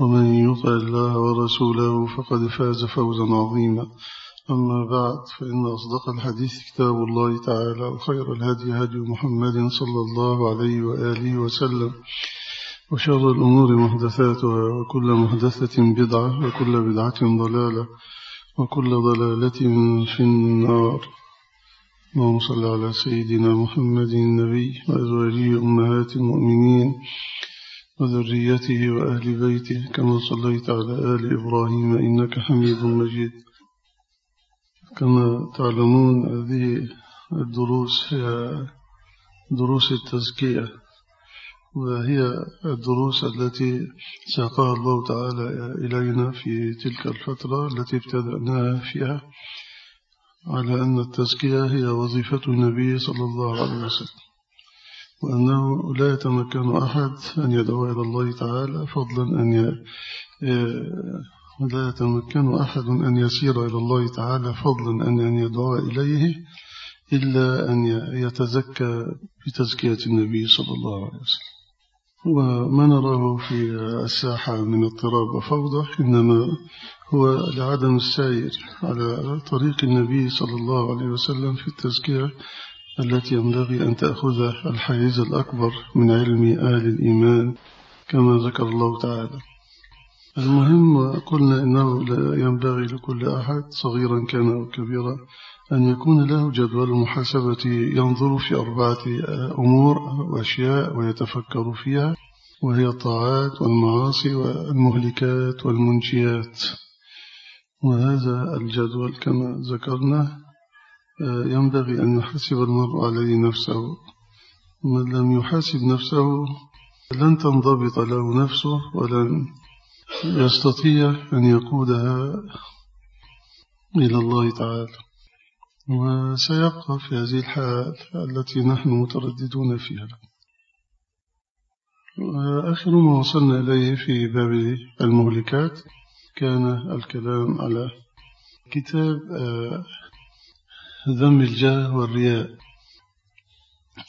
ومن يطع الله ورسوله فقد فاز فوزا عظيما. أما بعد فإن أصدق الحديث كتاب الله تعالى وخير الهدي هدي محمد صلى الله عليه وآله وسلم. وشر الأمور محدثاتها وكل محدثة بدعة وكل بدعة ضلالة وكل ضلالة في النار. اللهم صل على سيدنا محمد النبي وأزواجه أمهات المؤمنين. وذريته وأهل بيته كما صليت على آل إبراهيم إنك حميد مجيد. كما تعلمون هذه الدروس هي دروس التزكية وهي الدروس التي ساقها الله تعالى إلينا في تلك الفترة التي ابتدأناها فيها على أن التزكية هي وظيفة النبي صلى الله عليه وسلم. وأنه لا يتمكن أحد أن يدعو إلى الله تعالى فضلا أن ي... لا يتمكن أحد أن يسير إلى الله تعالى فضلا أن يدعو إليه إلا أن يتزكى بتزكية النبي صلى الله عليه وسلم. وما نراه في الساحة من اضطراب وفوضى إنما هو لعدم السير على طريق النبي صلى الله عليه وسلم في التزكية التي ينبغي أن تأخذ الحيز الأكبر من علم أهل الإيمان كما ذكر الله تعالى. المهم قلنا إنه لا ينبغي لكل أحد صغيرا كان أو كبيرا أن يكون له جدول محاسبة ينظر في أربعة أمور وأشياء ويتفكر فيها وهي الطاعات والمعاصي والمهلكات والمنشيات وهذا الجدول كما ذكرنا ينبغي أن يحاسب المرء عليه نفسه. من لم يحاسب نفسه لن تنضبط له نفسه ولن يستطيع أن يقودها إلى الله تعالى. وسيبقى في هذه الحال التي نحن مترددون فيها. آخر ما وصلنا إليه في باب المهلكات كان الكلام على كتاب ذم الجاه والرياء.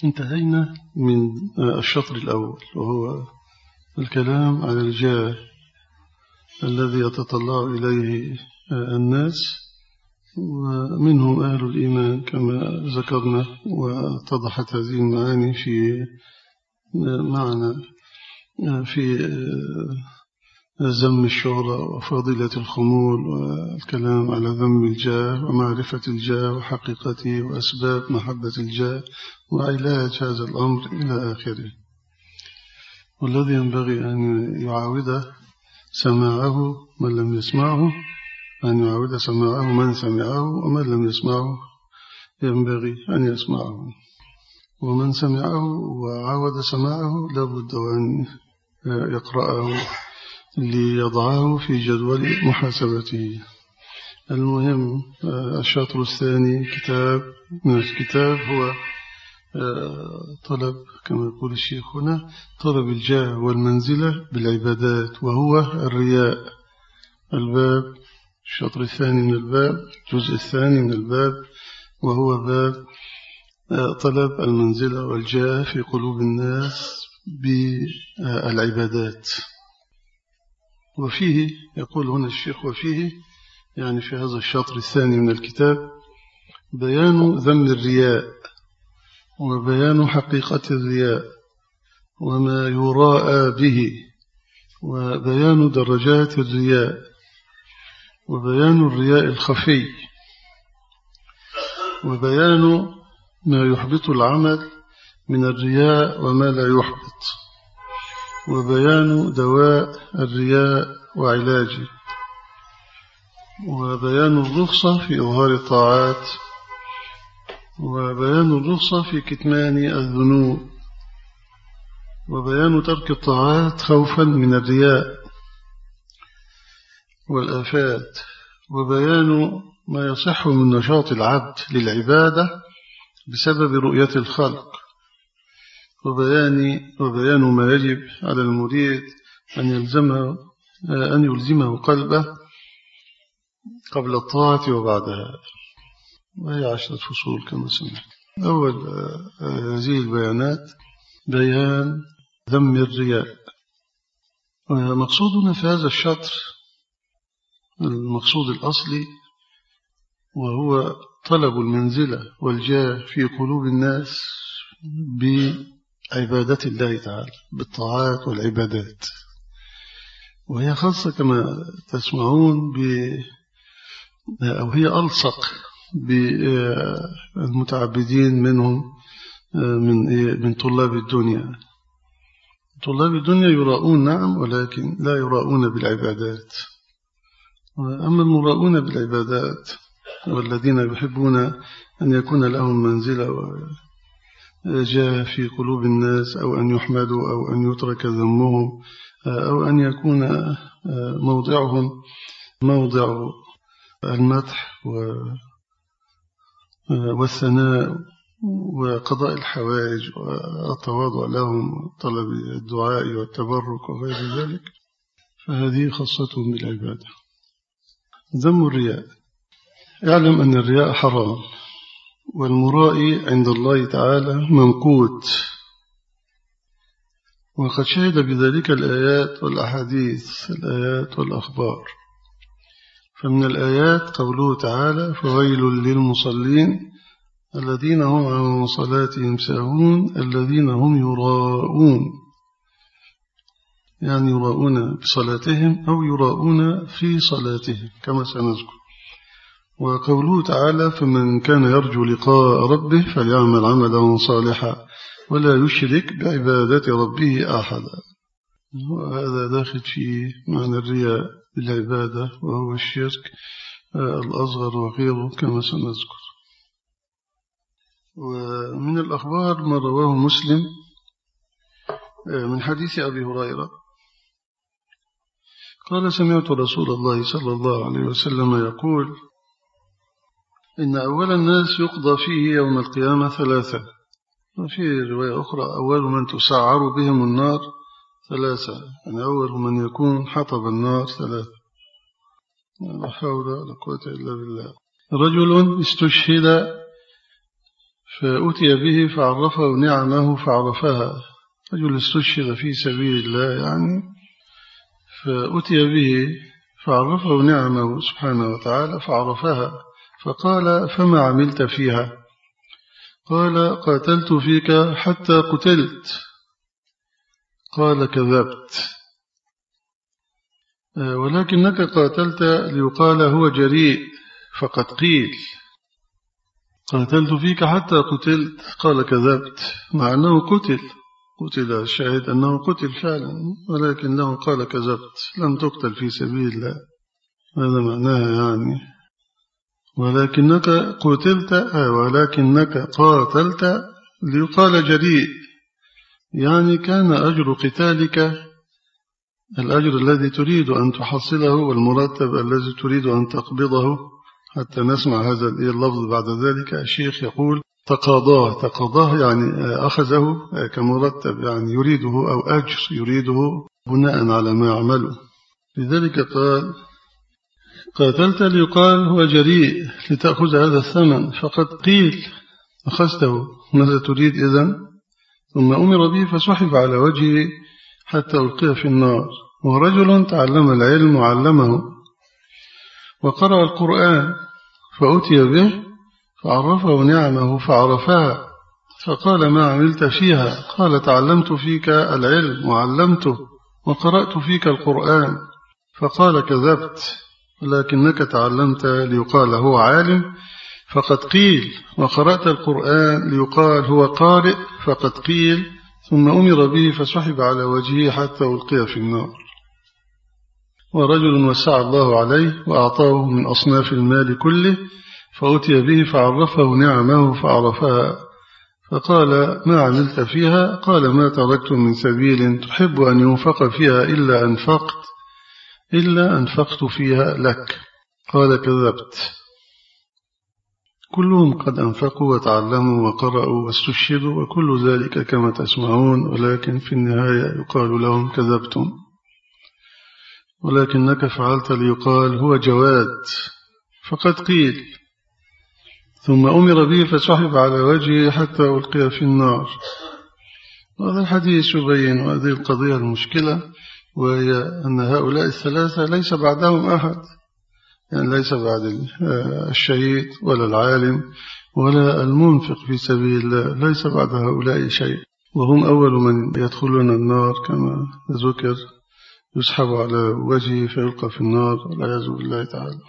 انتهينا من الشطر الأول وهو الكلام على الجاه الذي يتطلع إليه الناس ومنهم أهل الإيمان كما ذكرنا واتضحت هذه المعاني في معنى في ذم الشهرة وفضيلة الخمول والكلام على ذم الجاه ومعرفة الجاه وحقيقته وأسباب محبة الجاه وعلاج هذا الأمر إلى آخره. والذي ينبغي أن يعاود سماعه من لم يسمعه أن يعاود سماعه من سمعه ومن لم يسمعه. ينبغي أن يسمعه. ومن سمعه وعاود سماعه لابد أن يقرأه. ليضعه في جدول محاسبته. المهم الشاطر الثاني كتاب من الكتاب هو طلب كما يقول الشيخ هنا طلب الجاه والمنزلة بالعبادات وهو الرياء. الباب الشطر الثاني من الباب الجزء الثاني من الباب وهو باب طلب المنزلة والجاه في قلوب الناس بالعبادات. وفيه يقول هنا الشيخ وفيه يعني في هذا الشطر الثاني من الكتاب بيان ذم الرياء وبيان حقيقة الرياء وما يراءى به وبيان درجات الرياء وبيان الرياء الخفي وبيان ما يحبط العمل من الرياء وما لا يحبط. وبيان دواء الرياء وعلاجه. وبيان الرخصة في إظهار الطاعات. وبيان الرخصة في كتمان الذنوب. وبيان ترك الطاعات خوفا من الرياء والآفات. وبيان ما يصح من نشاط العبد للعبادة بسبب رؤية الخلق. وبيان, وبيان ما يجب على المريد أن يلزمه, أن يلزمه قلبه قبل الطاعة وبعدها. وهي عشرة فصول كما سمعت. أول هذه البيانات بيان ذم الرياء. مقصودنا في هذا الشطر المقصود الأصلي وهو طلب المنزلة والجاه في قلوب الناس بعبادة الله تعالى بالطاعات والعبادات. وهي خاصة كما تسمعون ب أو هي ألصق بالمتعبدين منهم من من طلاب الدنيا. طلاب الدنيا يراؤون نعم ولكن لا يراؤون بالعبادات. أما المراؤون بالعبادات والذين يحبون أن يكون لهم منزلة وجاه في قلوب الناس أو أن يحمدوا أو أن يترك ذمهم أو أن يكون موضعهم موضع المدح والثناء وقضاء الحوائج والتواضع لهم طلب الدعاء والتبرك وغير ذلك فهذه خاصتهم بالعبادة. ذم الرياء. اعلم أن الرياء حرام. والمرائي عند الله تعالى منقوت وقد شهد بذلك الآيات والأحاديث الآيات والأخبار. فمن الآيات قوله تعالى فويل للمصلين الذين هم عن صلاتهم ساهون الذين هم يراءون. يعني يراءون بصلاتهم أو يراءون في صلاتهم كما سنذكر. وقوله تعالى فمن كان يرجو لقاء ربه فليعمل عملا صالحا ولا يشرك بعبادة ربه أحدا. وهذا داخل في معنى الرياء بالعبادة وهو الشرك الأصغر وغيره كما سنذكر. ومن الأخبار ما رواه مسلم من حديث أبي هريرة. قال سمعت رسول الله صلى الله عليه وسلم يقول إن أول الناس يقضى فيه يوم القيامة ثلاثة. وفي رواية أخرى أول من تسعر بهم النار ثلاثة. يعني أول من يكون حطب النار ثلاثة. لا حول ولا قوة إلا بالله. رجل استشهد فأتي به فعرفه نعمه فعرفها. رجل استشهد في سبيل الله يعني فأتي به فعرفه نعمه سبحانه وتعالى فعرفها. فقال فما عملت فيها؟ قال قاتلت فيك حتى قتلت. قال كذبت. ولكنك قاتلت ليقال هو جريء فقد قيل. قاتلت فيك حتى قتلت. قال كذبت. مع أنه قتل قتل الشاهد أنه قتل فعلا ولكن له قال كذبت. لم تقتل في سبيل الله. هذا معناه يعني ولكنك قتلت آه، ولكنك قاتلت ليقال جريء. يعني كان أجر قتالك الأجر الذي تريد أن تحصله والمرتب الذي تريد أن تقبضه. حتى نسمع هذا اللفظ بعد ذلك. الشيخ يقول تقاضاه. تقاضاه يعني آه، أخذه آه، كمرتب يعني يريده أو أجر يريده بناء على ما يعمله. لذلك قال قاتلت ليقال هو جريء لتأخذ هذا الثمن. فقد قيل أخذته. ماذا تريد إذن ثم أمر به فسحب على وجهه حتى ألقي في النار. ورجل تعلم العلم وعلمه. وقرأ القرآن فأتي به فعرفه نعمه فعرفها. فقال ما عملت فيها؟ قال تعلمت فيك العلم وعلمته وقرأت فيك القرآن. فقال كذبت. لكنك تعلمت ليقال هو عالم فقد قيل وقرأت القرآن ليقال هو قارئ فقد قيل ثم أمر به فسحب على وجهه حتى ألقي في النار. ورجل وسع الله عليه وأعطاه من أصناف المال كله فأتي به فعرفه نعمه فعرفها. فقال ما عملت فيها؟ قال ما تركت من سبيل تحب أن ينفق فيها إلا أنفقت. إلا أنفقت فيها لك. قال كذبت. كلهم قد أنفقوا وتعلموا وقرأوا واستشهدوا وكل ذلك كما تسمعون ولكن في النهاية يقال لهم كذبتم. ولكنك فعلت ليقال هو جواد. فقد قيل. ثم أمر به فسحب على وجهه حتى ألقي في النار. هذا الحديث يبين هذه القضية المشكلة. وهي أن هؤلاء الثلاثة ليس بعدهم أحد. يعني ليس بعد الشهيد ولا العالم ولا المنفق في سبيل الله ليس بعد هؤلاء شيء. وهم أول من يدخلون النار كما ذكر يسحب على وجهه فيلقى في النار والعياذ بالله تعالى.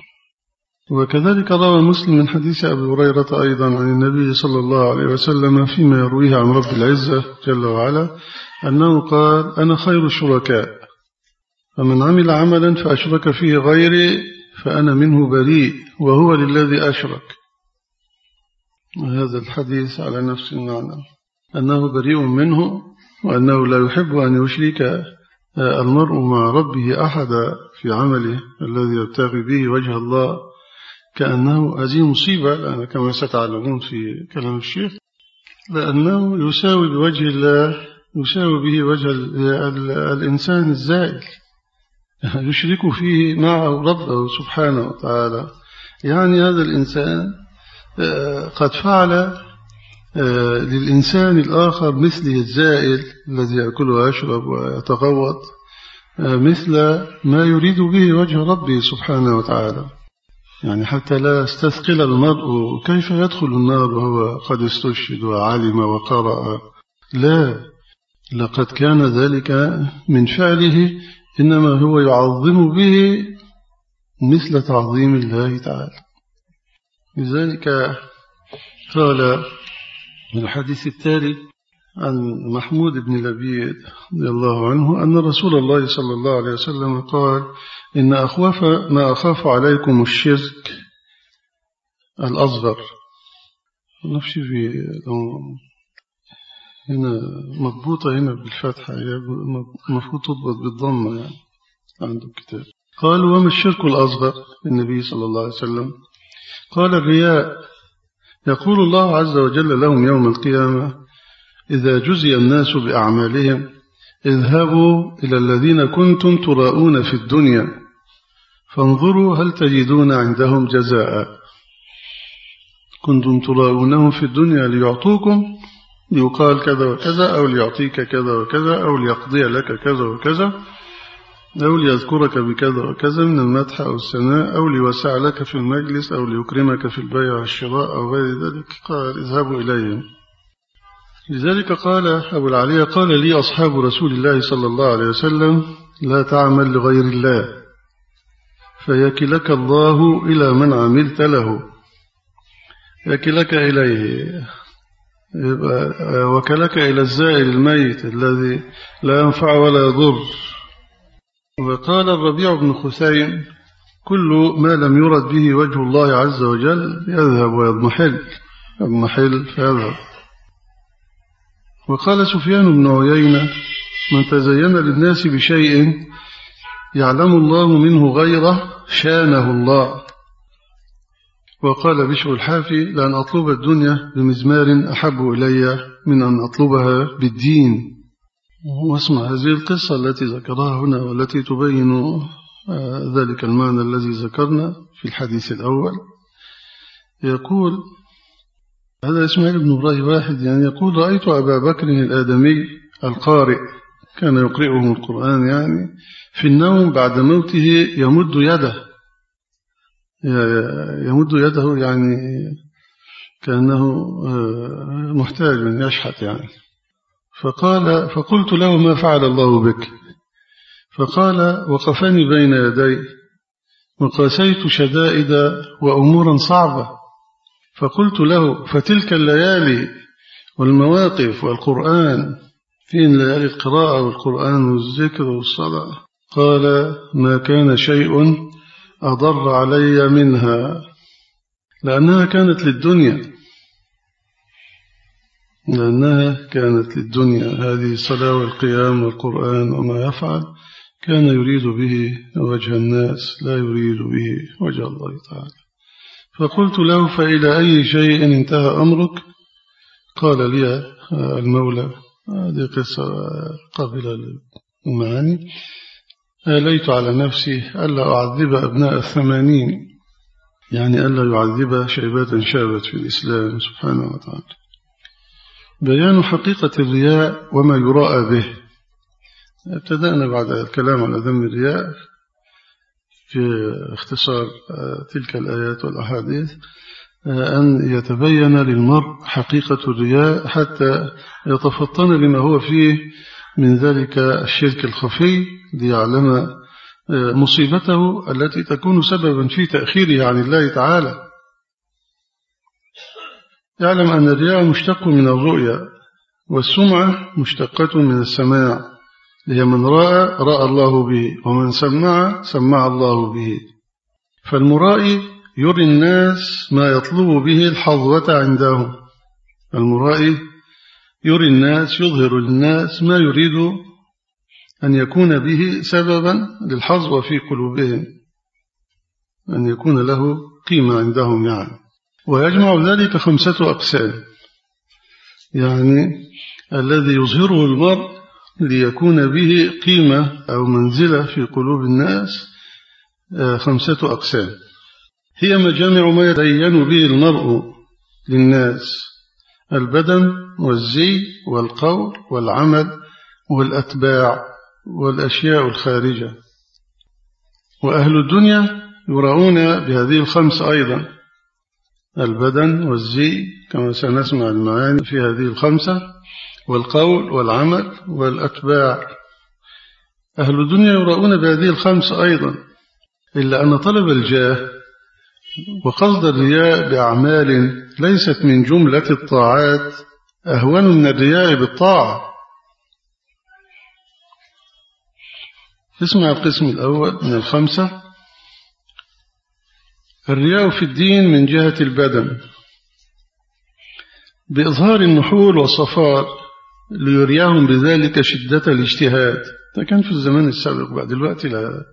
وكذلك روى مسلم من حديث أبي هريرة أيضا عن النبي صلى الله عليه وسلم فيما يرويه عن رب العزة جل وعلا أنه قال أنا خير الشركاء. فمن عمل عملا فأشرك فيه غيري فأنا منه بريء وهو للذي أشرك. هذا الحديث على نفس المعنى. أنه بريء منه وأنه لا يحب أن يشرك المرء مع ربه أحد في عمله الذي يبتغي به وجه الله. كأنه هذه مصيبة كما ستعلمون في كلام الشيخ لأنه يساوي بوجه الله يساوي به وجه الإنسان الزائل. يشرك فيه معه ربه سبحانه وتعالى. يعني هذا الإنسان آه، قد فعل آه، للإنسان الآخر مثله الزائل الذي يأكل ويشرب ويتغوط آه، مثل ما يريد به وجه ربه سبحانه وتعالى. يعني حتى لا يستثقل المرء كيف يدخل النار وهو قد استشهد وعلم وقرأ. لا لقد كان ذلك من فعله إنما هو يعظم به مثل تعظيم الله تعالى. لذلك قال الحديث التالي عن محمود بن لبيد رضي الله عنه أن رسول الله صلى الله عليه وسلم قال إن أخوف ما أخاف عليكم الشرك الأصغر. نفسي في هنا مضبوطة هنا بالفتحة المفروض تضبط بالضمة يعني عنده كتاب قال وما الشرك الأصغر النبي صلى الله عليه وسلم؟ قال الرياء يقول الله عز وجل لهم يوم القيامة إذا جزي الناس بأعمالهم اذهبوا إلى الذين كنتم تراؤون في الدنيا فانظروا هل تجدون عندهم جزاء. كنتم تراؤونهم في الدنيا ليعطوكم ليقال كذا وكذا أو ليعطيك كذا وكذا أو ليقضي لك كذا وكذا أو ليذكرك بكذا وكذا من المدح أو الثناء أو ليوسع لك في المجلس أو ليكرمك في البيع والشراء أو غير ذلك. قال اذهبوا إليهم لذلك قال أبو العلي قال لي أصحاب رسول الله صلى الله عليه وسلم لا تعمل لغير الله فيكلك الله إلى من عملت له. يكلك إليه. وكلك إلى الزائل الميت الذي لا ينفع ولا يضر. وقال الربيع بن خثيم كل ما لم يرد به وجه الله عز وجل يذهب ويضمحل. يضمحل فيذهب. وقال سفيان بن عيينة من تزين للناس بشيء يعلم الله منه غيره شانه الله. وقال بشر الحافي لأن أطلب الدنيا بمزمار أحب إلي من أن أطلبها بالدين. واسمع هذه القصة التي ذكرها هنا والتي تبين آه، ذلك المعنى الذي ذكرنا في الحديث الأول. يقول هذا إسماعيل بن إبراهيم واحد يعني يقول رأيت أبا بكر الآدمي القارئ كان يقرئهم القرآن يعني في النوم بعد موته يمد يده يمد يده يعني كأنه آه، محتاج يشحت يعني. فقال فقلت له ما فعل الله بك؟ فقال وقفني بين يدي وقاسيت شدائد وأمورا صعبة. فقلت له فتلك الليالي والمواقف والقرآن فين ليالي القراءة والقرآن والذكر والصلاة؟ قال ما كان شيء أضر علي منها لأنها كانت للدنيا. لأنها كانت للدنيا. هذه الصلاة والقيام والقرآن وما يفعل كان يريد به وجه الناس لا يريد به وجه الله تعالى. فقلت له فإلى أي شيء انتهى أمرك؟ قال لي المولى هذه قصة قابلة للمعاني. آليت على نفسي ألا أعذب أبناء الثمانين يعني ألا يعذب شيبات شابت في الإسلام سبحانه وتعالى. بيان حقيقة الرياء وما يراءى به. ابتدأنا بعد الكلام على ذم الرياء في اختصار تلك الآيات والأحاديث أن يتبين للمرء حقيقة الرياء حتى يتفطن لما هو فيه من ذلك الشرك الخفي ليعلم مصيبته التي تكون سببا في تأخيره عن الله تعالى. يعلم أن الرياء مشتق من الرؤيا والسمعة مشتقة من السماع. هي من رأى رأى الله به ومن سمع سمع الله به. فالمرائي يري الناس ما يطلب به الحظوة عندهم. المرائي يري الناس يظهر للناس ما يريد أن يكون به سببا للحظوة في قلوبهم أن يكون له قيمة عندهم يعني. ويجمع ذلك خمسة أقسام. يعني الذي يظهره المرء ليكون به قيمة أو منزلة في قلوب الناس آه، خمسة أقسام. هي مجامع ما يتبين به المرء للناس البدن والزي والقول والعمل والأتباع. والأشياء الخارجة. وأهل الدنيا يرعون بهذه الخمس أيضا. البدن والزي كما سنسمع المعاني في هذه الخمسة. والقول والعمل والأتباع. أهل الدنيا يرؤون بهذه الخمسة أيضا. إلا أن طلب الجاه وقصد الرياء بأعمال ليست من جملة الطاعات أهون من الرياء بالطاعة. اسمع القسم الأول من الخمسة. الرياء في الدين من جهة البدن. بإظهار النحول والصفار ليريهم بذلك شدة الاجتهاد. ده كان في الزمان السابق بعد دلوقتي لا,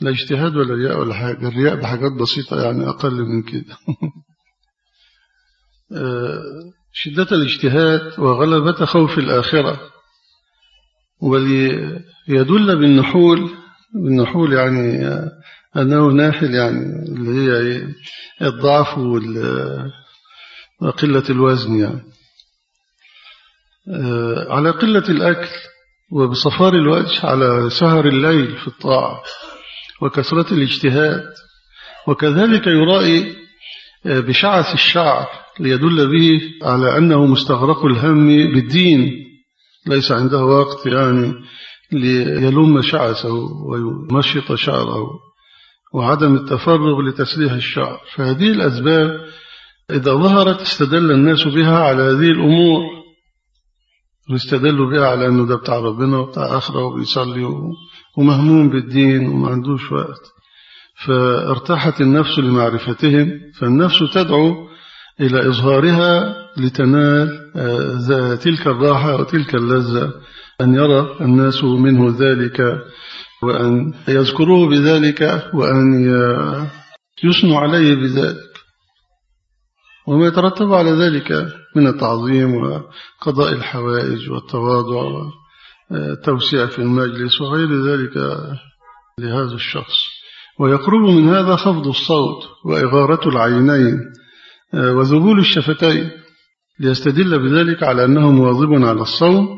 لا اجتهاد ولا رياء ولا حاجة. الرياء بحاجات بسيطة يعني أقل من كده. آه، شدة الاجتهاد وغلبة خوف الآخرة. وليدل بالنحول بالنحول يعني أنه ناحل يعني اللي هي الضعف وقلة الوزن يعني. آه، على قلة الأكل وبصفار الوجه على سهر الليل في الطاعة وكثرة الاجتهاد. وكذلك يرائي آه، بشعث الشعر ليدل به على أنه مستغرق الهم بالدين. ليس عنده وقت يعني ليلم شعثه ويمشط شعره وعدم التفرغ لتسليح الشعر. فهذه الأسباب إذا ظهرت استدل الناس بها على هذه الأمور واستدلوا بها على أنه ده بتاع ربنا وبتاع آخرة وبيصلي ومهموم بالدين وما عندوش وقت. فارتاحت النفس لمعرفتهم فالنفس تدعو إلى إظهارها لتنال آه، تلك الراحة وتلك اللذة أن يرى الناس منه ذلك وأن يذكروه بذلك وأن يثنوا عليه بذلك. وما يترتب على ذلك من التعظيم وقضاء الحوائج والتواضع والتوسيع في المجلس وغير ذلك لهذا الشخص. ويقرب من هذا خفض الصوت وإغارة العينين وذبول الشفتين ليستدل بذلك على أنه مواظب على الصوم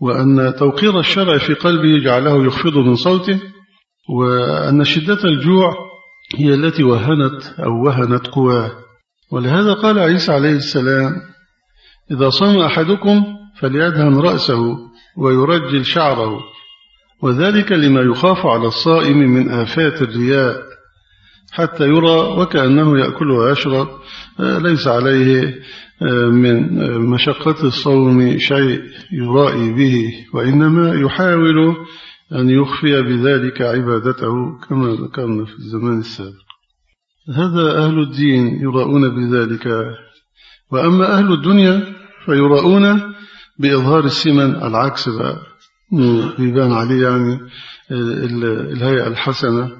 وأن توقير الشرع في قلبه جعله يخفض من صوته وأن شدة الجوع هي التي وهنت أو وهنت قواه. ولهذا قال عيسى عليه السلام إذا صام أحدكم فليدهن رأسه ويرجل شعره وذلك لما يخاف على الصائم من آفات الرياء حتى يرى وكأنه يأكل ويشرب. ليس عليه من مشقة الصوم شيء يرائي به وإنما يحاول أن يخفي بذلك عبادته كما ذكرنا في الزمان السابق. هذا أهل الدين يراؤون بذلك. وأما أهل الدنيا فيراؤون بإظهار السمن العكس بقى. يبان عليه يعني الهيئة الحسنة.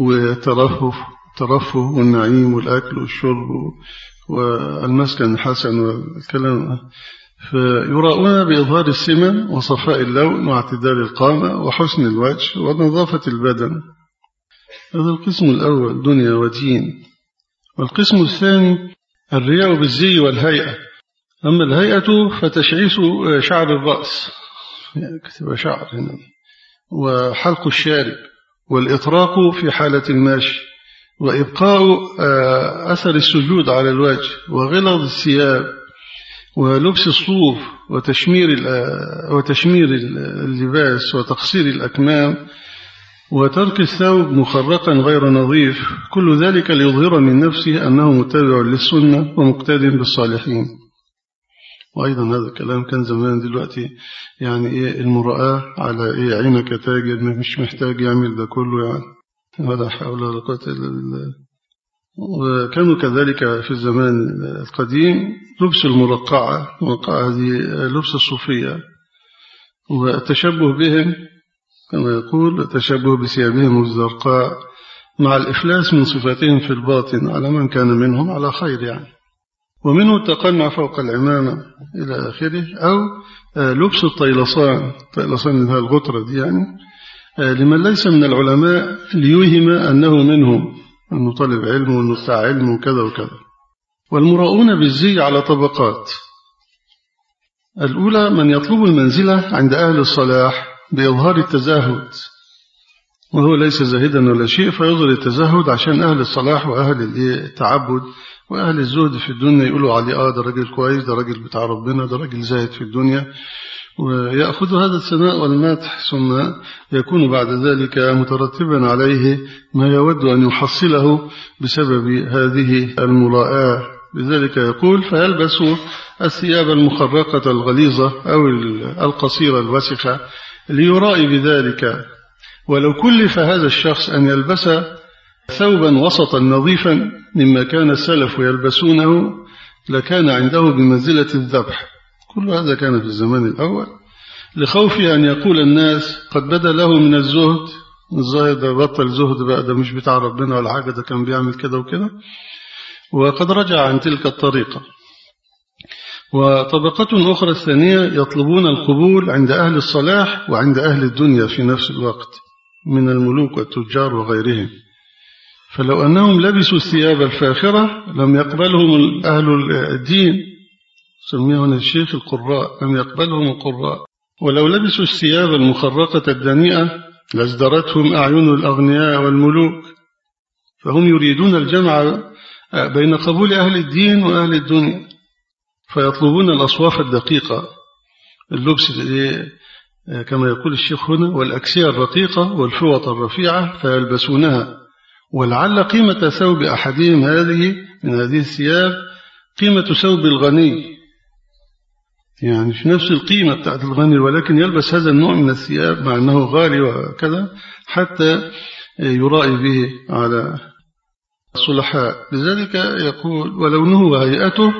وترفه ترفه والنعيم والأكل والشرب والمسكن الحسن والكلام. فيراؤون بإظهار السمن وصفاء اللون واعتدال القامة وحسن الوجه ونظافة البدن. هذا القسم الأول دنيا ودين. والقسم الثاني الرياء بالزي والهيئة. أما الهيئة فتشعيس شعر الرأس. كتب شعر هنا. وحلق الشارب. والإطراق في حالة الماشي وإبقاء آه، أثر السجود على الوجه وغلظ الثياب ولبس الصوف وتشمير وتشمير اللباس وتقصير الأكمام وترك الثوب مخرقا غير نظيف كل ذلك ليظهر من نفسه أنه متبع للسنة ومقتد بالصالحين. وأيضا هذا الكلام كان زمان دلوقتي يعني إيه المرأة على إيه عينك تاجر مش محتاج يعمل ده كله يعني ولا حول ولا قوة إلا بالله. وكانوا كذلك في الزمان القديم لبس المرقعة المرقعة هذه لبس الصوفية والتشبه بهم كما يقول التشبه بثيابهم الزرقاء مع الإفلاس من صفاتهم في الباطن على من كان منهم على خير يعني. ومنه التقنع فوق العمامة إلى آخره أو لبس الطيلصان. الطيلصان هذه الغطرة دي يعني. لمن ليس من العلماء ليوهم أنه منهم أنه طالب علم وأنه بتاع علم وكذا وكذا. والمراؤون بالزي على طبقات. الأولى من يطلب المنزلة عند أهل الصلاح بإظهار التزاهد. وهو ليس زاهدا ولا شيء فيظهر التزاهد عشان أهل الصلاح وأهل التعبد وأهل الزهد في الدنيا. يقولوا عليه آه ده راجل كويس ده راجل بتاع ربنا ده راجل زاهد في الدنيا. ويأخذ هذا الثناء والمدح ثم يكون بعد ذلك مترتبا عليه ما يود أن يحصله بسبب هذه المراءة لذلك يقول فيلبس الثياب المخرقة الغليظة أو القصيرة الوسخة ليرائي بذلك ولو كلف هذا الشخص أن يلبس ثوبا وسطا نظيفا مما كان السلف يلبسونه لكان عنده بمنزلة الذبح. كل هذا كان في الزمان الأول. لخوف أن يقول الناس قد بدا له من الزهد الزهد بطل زهد بقى ده مش بتاع ربنا ولا حاجة ده كان بيعمل كده وكده. وقد رجع عن تلك الطريقة. وطبقة أخرى الثانية يطلبون القبول عند أهل الصلاح وعند أهل الدنيا في نفس الوقت. من الملوك والتجار وغيرهم. فلو أنهم لبسوا الثياب الفاخرة لم يقبلهم أهل الدين سميهنا الشيخ القراء لم يقبلهم القراء. ولو لبسوا الثياب المخرقة الدنيئة لازدرتهم أعين الأغنياء والملوك. فهم يريدون الجمع بين قبول أهل الدين وأهل الدنيا فيطلبون الأصواف الدقيقة. اللبس كما يقول الشيخ هنا والأكسية الرقيقة والفوط الرفيعة فيلبسونها. ولعل قيمة ثوب أحدهم هذه من هذه الثياب قيمة ثوب الغني. يعني في نفس القيمة بتاعت الغني ولكن يلبس هذا النوع من الثياب مع أنه غالي وكذا حتى يرائي به على الصلحاء. لذلك يقول ولونه وهيئته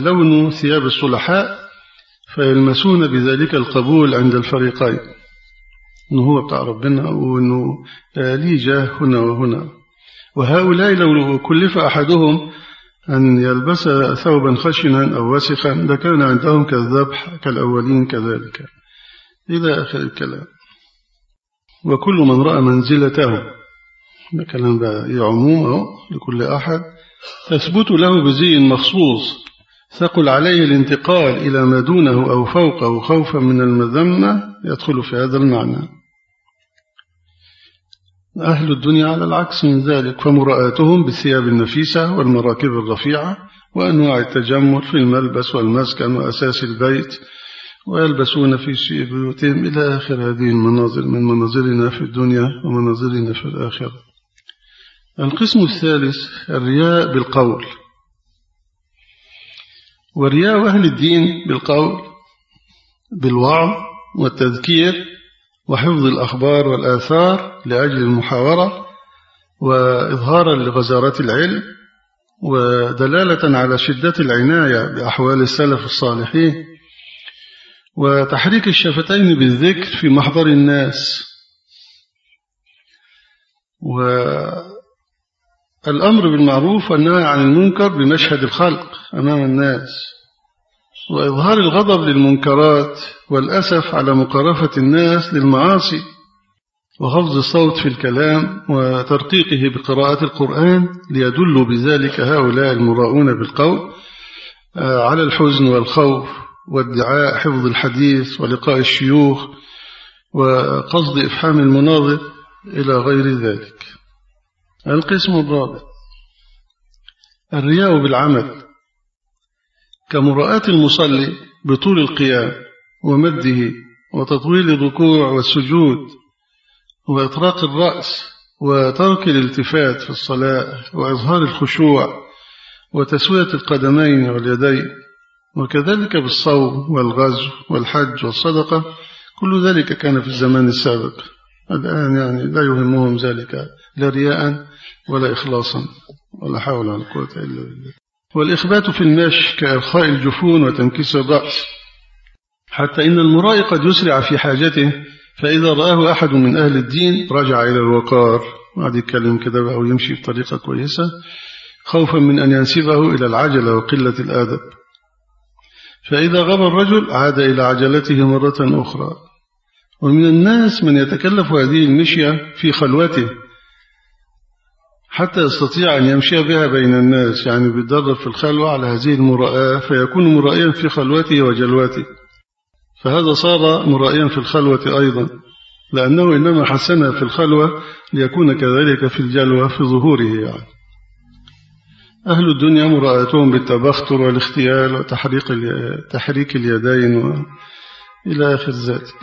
لون ثياب الصلحاء فيلمسون بذلك القبول عند الفريقين. أنه هو بتاع ربنا وأنه ليه جاه هنا وهنا. وهؤلاء لو كلف أحدهم أن يلبس ثوبا خشنا أو وسخا لكان عندهم كالذبح كالأولين كذلك. إلى آخر الكلام. وكل من رأى منزلته ده كلام بقى لكل أحد تثبت له بزي مخصوص. ثقل عليه الانتقال إلى ما دونه أو فوقه خوفا من المذمة يدخل في هذا المعنى. أهل الدنيا على العكس من ذلك فمرآتهم بالثياب النفيسة والمراكب الرفيعة وأنواع التجمل في الملبس والمسكن وأساس البيت ويلبسون في بيوتهم إلى آخر هذه المناظر من مناظرنا في الدنيا ومناظرنا في الآخرة. القسم الثالث الرياء بالقول. ورياء أهل الدين بالقول بالوعظ والتذكير وحفظ الأخبار والآثار لأجل المحاورة وإظهارا لغزارة العلم ودلالة على شدة العناية بأحوال السلف الصالحين وتحريك الشفتين بالذكر في محضر الناس. والأمر بالمعروف والنهي عن المنكر بمشهد الخلق أمام الناس وإظهار الغضب للمنكرات والأسف على مقارفة الناس للمعاصي وخفض الصوت في الكلام وترقيقه بقراءة القرآن ليدل بذلك هؤلاء المراؤون بالقول آه، على الحزن والخوف وادعاء حفظ الحديث ولقاء الشيوخ وقصد إفحام المناظر إلى غير ذلك. القسم الرابع. الرياء بالعمل. كمراءة المصلي بطول القيام ومده وتطويل الركوع والسجود وإطراق الرأس وترك الالتفات في الصلاة وإظهار الخشوع وتسوية القدمين واليدين وكذلك بالصوم والغزو والحج والصدقة كل ذلك كان في الزمان السابق. الآن يعني لا يهمهم ذلك لا رياء ولا إخلاصا ولا حول ولا قوة إلا بالله. والإخبات في المشي كإرخاء الجفون وتنكيس الرأس. حتى إن المرائي قد يسرع في حاجته فإذا رآه أحد من أهل الدين رجع إلى الوقار. وعد يتكلم كده أو يمشي بطريقة كويسة خوفا من أن ينسبه إلى العجلة وقلة الآدب. فإذا غاب الرجل عاد إلى عجلته مرة أخرى. ومن الناس من يتكلف هذه المشية في خلوته. حتى يستطيع أن يمشي بها بين الناس يعني بيتدرب في الخلوة على هذه المرآة فيكون مرائيا في خلوته وجلوته. فهذا صار مرائيا في الخلوة أيضا لأنه إنما حسنها في الخلوة ليكون كذلك في الجلوة في ظهوره يعني. أهل الدنيا مراءتهم بالتبختر والاختيال وتحريك تحريك اليدين إلى آخر ذلك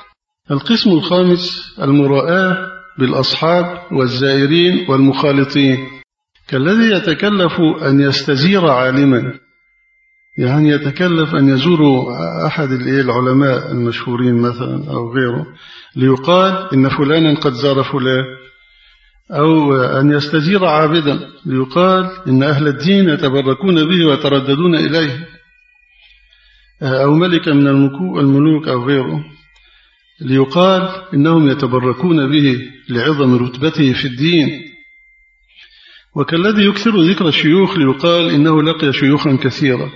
القسم الخامس المراءة بالأصحاب والزائرين والمخالطين. كالذي يتكلف أن يستزير عالما. يعني يتكلف أن يزور أحد العلماء المشهورين مثلا أو غيره ليقال إن فلانا قد زار فلان. أو أن يستزير عابدا ليقال إن أهل الدين يتبركون به ويترددون إليه. أو ملك من الملوك أو غيره. ليقال إنهم يتبركون به لعظم رتبته في الدين. وكالذي يكثر ذكر الشيوخ ليقال إنه لقي شيوخا كثيرا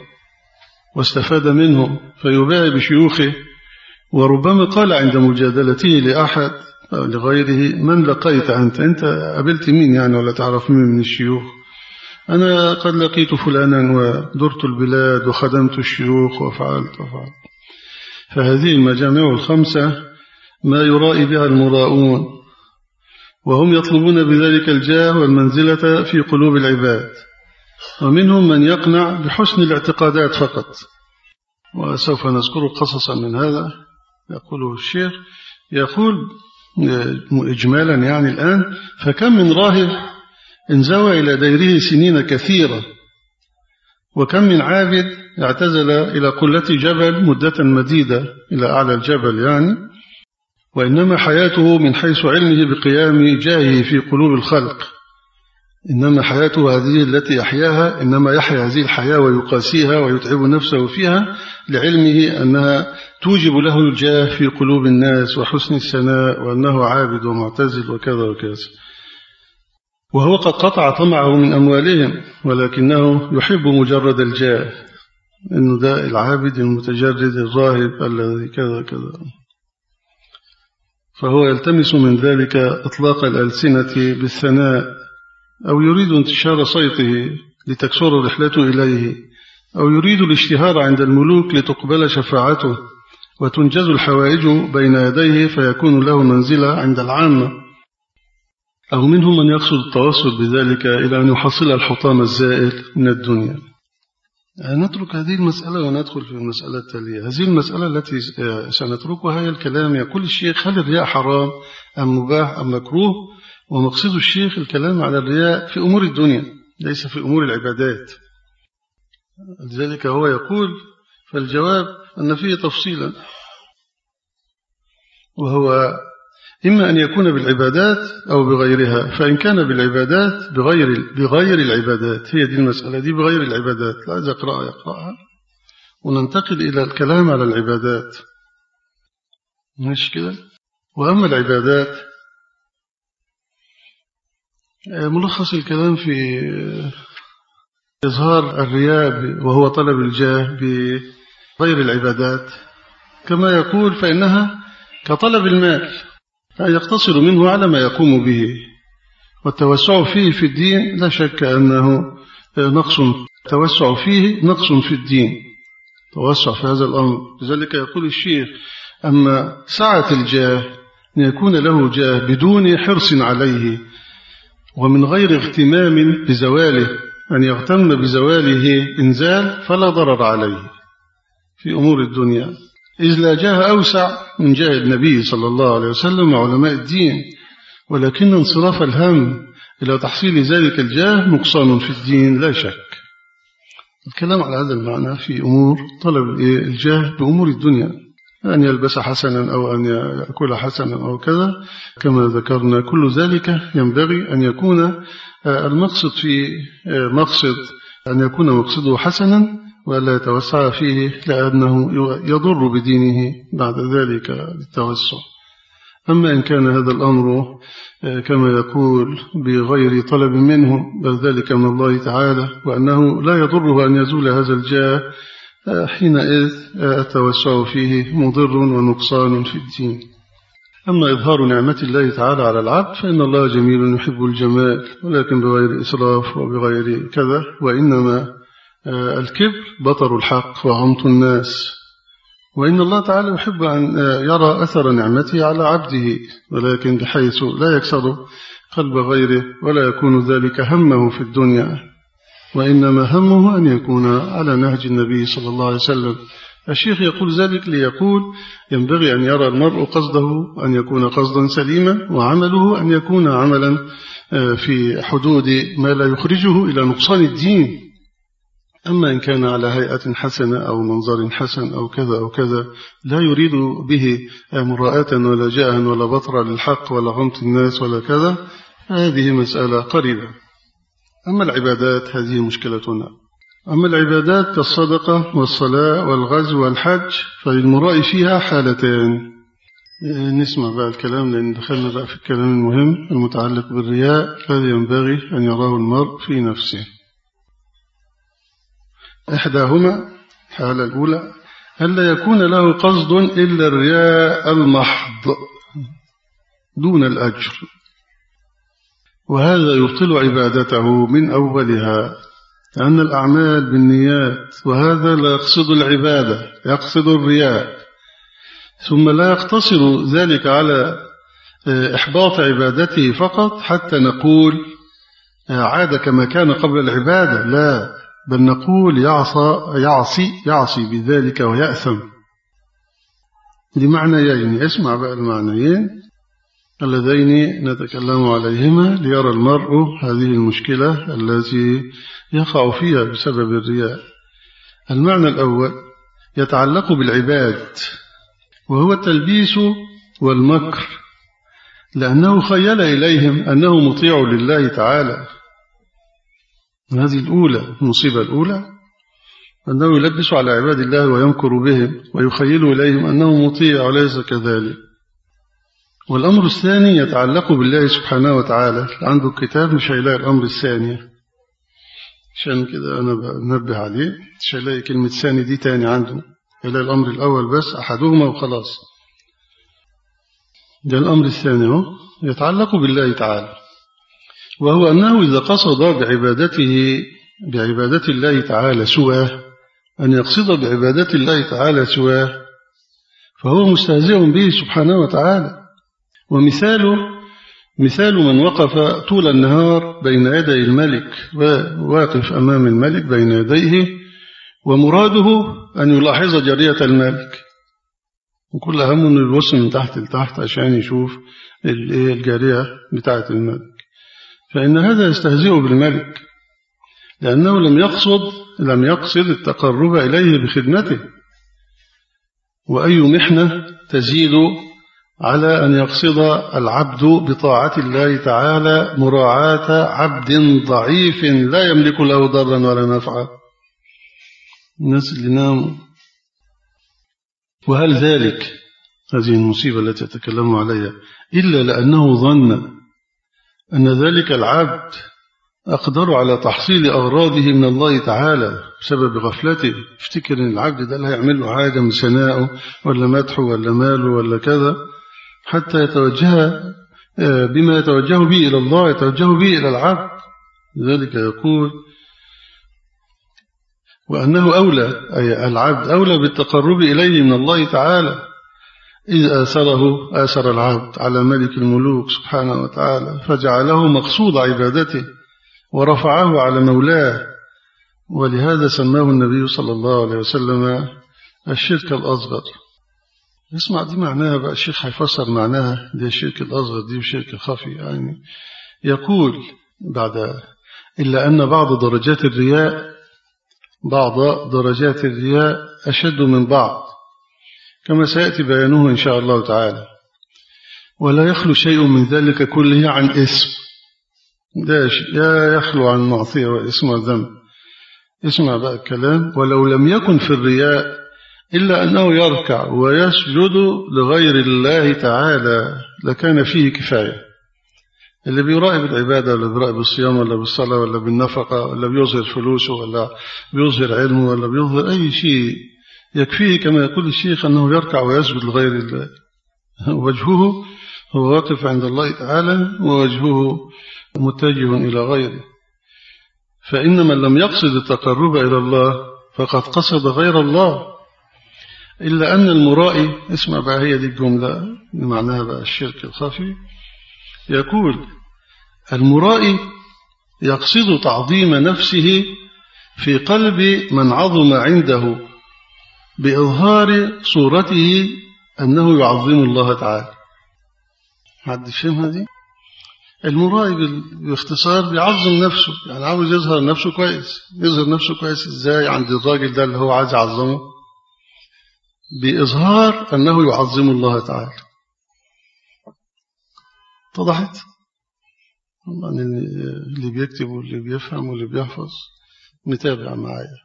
واستفاد منهم فيباع بشيوخه وربما قال عند مجادلته لأحد أو لغيره من لقيت أنت؟ أنت قابلت مين يعني ولا تعرف مين من الشيوخ؟ أنا قد لقيت فلانا ودرت البلاد وخدمت الشيوخ وفعلت وفعلت. فهذه المجامع الخمسة ما يرائي بها المراؤون وهم يطلبون بذلك الجاه والمنزلة في قلوب العباد ومنهم من يقنع بحسن الاعتقادات فقط. وسوف نذكر قصصا من هذا يقوله الشيخ. يقول إجمالا يعني الآن فكم من راهب انزوى إلى ديره سنين كثيرة وكم من عابد اعتزل إلى قلة جبل مدة مديدة إلى أعلى الجبل يعني. وإنما حياته من حيث علمه بقيام جاهه في قلوب الخلق. إنما حياته هذه التي يحياها إنما يحيا هذه الحياة ويقاسيها ويتعب نفسه فيها لعلمه أنها توجب له الجاه في قلوب الناس وحسن السناء وأنه عابد ومعتزل وكذا وكذا. وهو قد قطع طمعه من أموالهم ولكنه يحب مجرد الجاه إنه ده العابد المتجرد الراهب الذي كذا كذا فهو يلتمس من ذلك إطلاق الألسنة بالثناء أو يريد انتشار صيته لتكسر رحلته إليه أو يريد الاشتهار عند الملوك لتقبل شفاعته وتنجز الحوائج بين يديه فيكون له منزلة عند العامة أو منهم من يقصد التوسل بذلك إلى أن يحصل الحطام الزائل من الدنيا. نترك هذه المسألة وندخل في المسألة التالية. هذه المسألة التي سنتركها هي الكلام يقول الشيخ هل الرياء حرام أم مباح أم مكروه؟ ومقصد الشيخ الكلام على الرياء في أمور الدنيا ليس في أمور العبادات. لذلك هو يقول فالجواب أن فيه تفصيلا وهو إما أن يكون بالعبادات أو بغيرها فإن كان بالعبادات بغير بغير العبادات. هي دي المسألة دي بغير العبادات. لا يقرأ يقرأها وننتقل إلى الكلام على العبادات. مش كده؟ وأما العبادات ملخص الكلام في إظهار الرياء وهو طلب الجاه بغير العبادات. كما يقول فإنها كطلب المال. يقتصر منه على ما يقوم به. والتوسع فيه في الدين لا شك أنه نقص توسع فيه نقص في الدين. توسع في هذا الأمر. لذلك يقول الشيخ أما سعة الجاه أن يكون له جاه بدون حرص عليه ومن غير اغتمام بزواله أن يغتم بزواله إنزال فلا ضرر عليه في أمور الدنيا. إذ لا جاه أوسع من جاه النبي صلى الله عليه وسلم وعلماء الدين ولكن انصراف الهم إلى تحصيل ذلك الجاه نقصان في الدين لا شك. الكلام على هذا المعنى في أمور طلب الجاه بأمور الدنيا. أن يلبس حسنا أو أن يأكل حسنا أو كذا كما ذكرنا كل ذلك ينبغي أن يكون المقصد في مقصد أن يكون مقصده حسنا ولا يتوسع فيه لأنه يضر بدينه بعد ذلك بالتوسع. أما إن كان هذا الأمر كما يقول بغير طلب منه بل ذلك من الله تعالى وأنه لا يضره أن يزول هذا الجاه حينئذ التوسع فيه مضر ونقصان في الدين. أما إظهار نعمة الله تعالى على العبد فإن الله جميل يحب الجمال ولكن بغير إسراف وبغير كذا وإنما الكبر بطر الحق وعمط الناس. وإن الله تعالى يحب أن يرى أثر نعمته على عبده ولكن بحيث لا يكسر قلب غيره ولا يكون ذلك همه في الدنيا. وإنما همه أن يكون على نهج النبي صلى الله عليه وسلم. الشيخ يقول ذلك ليقول ينبغي أن يرى المرء قصده أن يكون قصدا سليما وعمله أن يكون عملا في حدود ما لا يخرجه إلى نقصان الدين. أما إن كان على هيئة حسنة أو منظر حسن أو كذا أو كذا لا يريد به مراءة ولا جاء ولا بطر للحق ولا غمط الناس ولا كذا هذه مسألة قريبة. أما العبادات هذه مشكلتنا أما العبادات كالصدقة والصلاة والغزو والحج فالمراء فيها حالتين نسمع بقى الكلام لأن دخلنا بقى في الكلام المهم المتعلق بالرياء الذي ينبغي أن يراه المرء في نفسه. إحداهما الحالة الأولى ألا يكون له قصد إلا الرياء المحض دون الأجر؟ وهذا يبطل عبادته من أولها لأن الأعمال بالنيات وهذا لا يقصد العبادة يقصد الرياء. ثم لا يقتصر ذلك على إحباط عبادته فقط حتى نقول عاد كما كان قبل العبادة لا. بل نقول يعصى يعصي يعصي بذلك ويأثم. لمعنيين اسمع بقى المعنيين اللذين نتكلم عليهما ليرى المرء هذه المشكلة التي يقع فيها بسبب الرياء. المعنى الأول يتعلق بالعباد وهو التلبيس والمكر لأنه خيل إليهم أنه مطيع لله تعالى. هذه الأولى المصيبة الأولى أنه يلبس على عباد الله ويمكر بهم ويخيل إليهم أنه مطيع وليس كذلك. والأمر الثاني يتعلق بالله سبحانه وتعالى. عنده الكتاب مش هيلاقي الأمر الثاني. عشان كده أنا بنبه عليه. مش هيلاقي كلمة ثاني دي تاني عنده. هيلاقي الأمر الأول بس أحدهما وخلاص. ده الأمر الثاني هو يتعلق بالله تعالى. وهو أنه إذا قصد بعبادته بعبادة الله تعالى سواه أن يقصد بعبادة الله تعالى سواه فهو مستهزئ به سبحانه وتعالى. ومثاله مثال من وقف طول النهار بين يدي الملك وواقف أمام الملك بين يديه ومراده أن يلاحظ جرية الملك. وكل همه انه يبص من تحت لتحت عشان يشوف الجارية بتاعة الملك. فإن هذا يستهزئ بالملك لأنه لم يقصد لم يقصد التقرب إليه بخدمته. وأي محنة تزيد على أن يقصد العبد بطاعة الله تعالى مراعاة عبد ضعيف لا يملك له ضرا ولا نفعا. الناس اللي ناموا. وهل ذلك هذه المصيبة التي أتكلم عليها إلا لأنه ظن أن ذلك العبد أقدر على تحصيل أغراضه من الله تعالى بسبب غفلته. افتكر أن العبد ده اللي هيعمل له حاجة من سنائه ولا مدحه ولا ماله ولا كذا حتى يتوجه آه، بما يتوجه به إلى الله يتوجه به إلى العبد. لذلك يقول وأنه أولى أي العبد أولى بالتقرب إليه من الله تعالى. إذ آثره آثر العبد على ملك الملوك سبحانه وتعالى فجعله مقصود عبادته ورفعه على مولاه. ولهذا سماه النبي صلى الله عليه وسلم الشرك الأصغر. اسمع دي معناها بقى الشيخ هيفسر معناها دي الشرك الأصغر دي وشرك خفي يعني. يقول بعد إلا أن بعض درجات الرياء بعض درجات الرياء أشد من بعض. كما سيأتي بيانه إن شاء الله تعالى. ولا يخلو شيء من ذلك كله عن اسم. يا يخلو عن معصية واسم وذنب. اسمع بقى الكلام. ولو لم يكن في الرياء إلا أنه يركع ويسجد لغير الله تعالى لكان فيه كفاية. اللي بيراقب العبادة ولا بيراقب الصيام ولا بالصلاة ولا بالنفقة ولا بيظهر فلوسه ولا بيظهر علمه ولا بيظهر أي شيء يكفيه كما يقول الشيخ أنه يركع ويسجد لغير الله. وجهه هو واقف عند الله تعالى ووجهه متجه إلى غيره. فإن من لم يقصد التقرب إلى الله فقد قصد غير الله. إلا أن المرائي اسمع بقى هي دي الجملة معناها بقى الشرك الخفي. يقول المرائي يقصد تعظيم نفسه في قلب من عظم عنده. بإظهار صورته أنه يعظم الله تعالى. حد فهمها دي المرائي باختصار بيعظم نفسه يعني عاوز يظهر نفسه كويس. يظهر نفسه كويس إزاي؟ عند الراجل ده اللي هو عايز يعظمه. بإظهار أنه يعظم الله تعالى. اتضحت؟ طبعا اللي بيكتب واللي بيفهم واللي بيحفظ متابع معايا.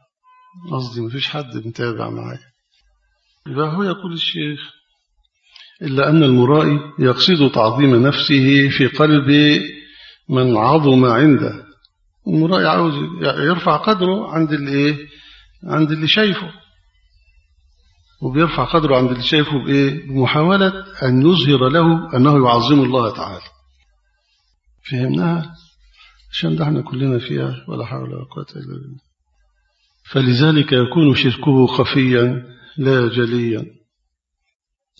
قصدي مفيش حد متابع معايا. يبقى هو يقول الشيخ إلا أن المرائي يقصد تعظيم نفسه في قلب من عظم عنده. المرائي عاوز يرفع قدره عند اللي عند اللي شايفه. وبيرفع قدره عند اللي شايفه بإيه؟ بمحاولة أن يظهر له أنه يعظم الله تعالى. فهمناها؟ عشان ده إحنا كلنا فيها ولا حول ولا قوة إلا بالله. فلذلك يكون شركه خفيا لا جليا.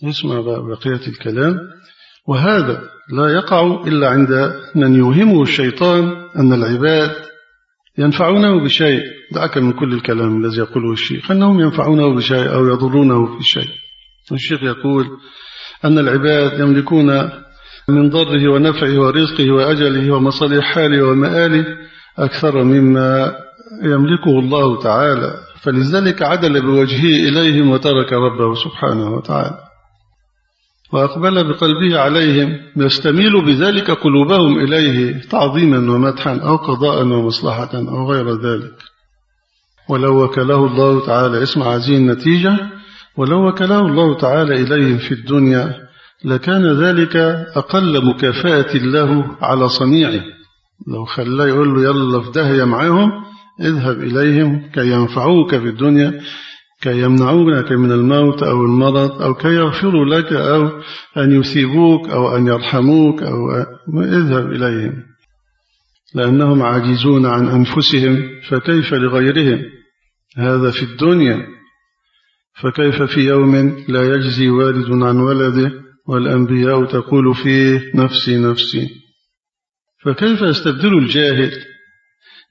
اسمع بقية الكلام. وهذا لا يقع إلا عند من يوهمه الشيطان أن العباد ينفعونه بشيء. دعك من كل الكلام الذي يقوله الشيخ أنهم ينفعونه بشيء أو يضرونه بشيء الشيخ يقول أن العباد يملكون من ضره ونفعه ورزقه وأجله ومصالح حاله ومآله أكثر مما يملكه الله تعالى. فلذلك عدل بوجهه إليهم وترك ربه سبحانه وتعالى. وأقبل بقلبه عليهم يستميل بذلك قلوبهم إليه تعظيما ومدحا أو قضاء ومصلحة أو غير ذلك. ولو وكله الله تعالى اسمع هذه النتيجة. ولو وكله الله تعالى إليهم في الدنيا لكان ذلك أقل مكافأة له على صنيعه. لو خلاه يقول له يلا في داهية معاهم اذهب إليهم كي ينفعوك في الدنيا كي يمنعونك من الموت أو المرض أو كي يغفروا لك أو أن يثيبوك أو أن يرحموك أو اذهب إليهم. لأنهم عاجزون عن أنفسهم فكيف لغيرهم؟ هذا في الدنيا. فكيف في يوم لا يجزي والد عن ولده والأنبياء تقول فيه نفسي نفسي؟ فكيف يستبدل الجاهل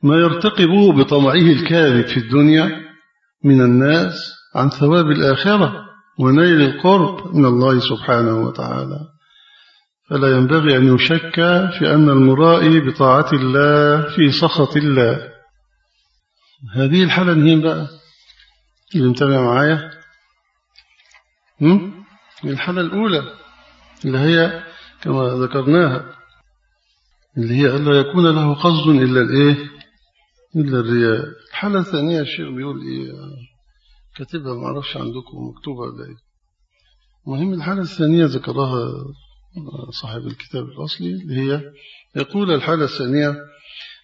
ما يرتقب بطمعه الكاذب في الدنيا من الناس عن ثواب الآخرة ونيل القرب من الله سبحانه وتعالى. فلا ينبغي أن يشك في أن المرائي بطاعة الله في سخط الله. هذه الحالة نهين بقى. اللي متابع معايا؟ الحالة الأولى اللي هي كما ذكرناها اللي هي ألا يكون له قصد إلا الإيه؟ إلا الرياء. الحالة الثانية الشيخ بيقول إيه كاتبها ما أعرفش عندكم مكتوبة ولا إيه؟ مهم الحالة الثانية ذكرها صاحب الكتاب الأصلي اللي هي يقول الحالة الثانية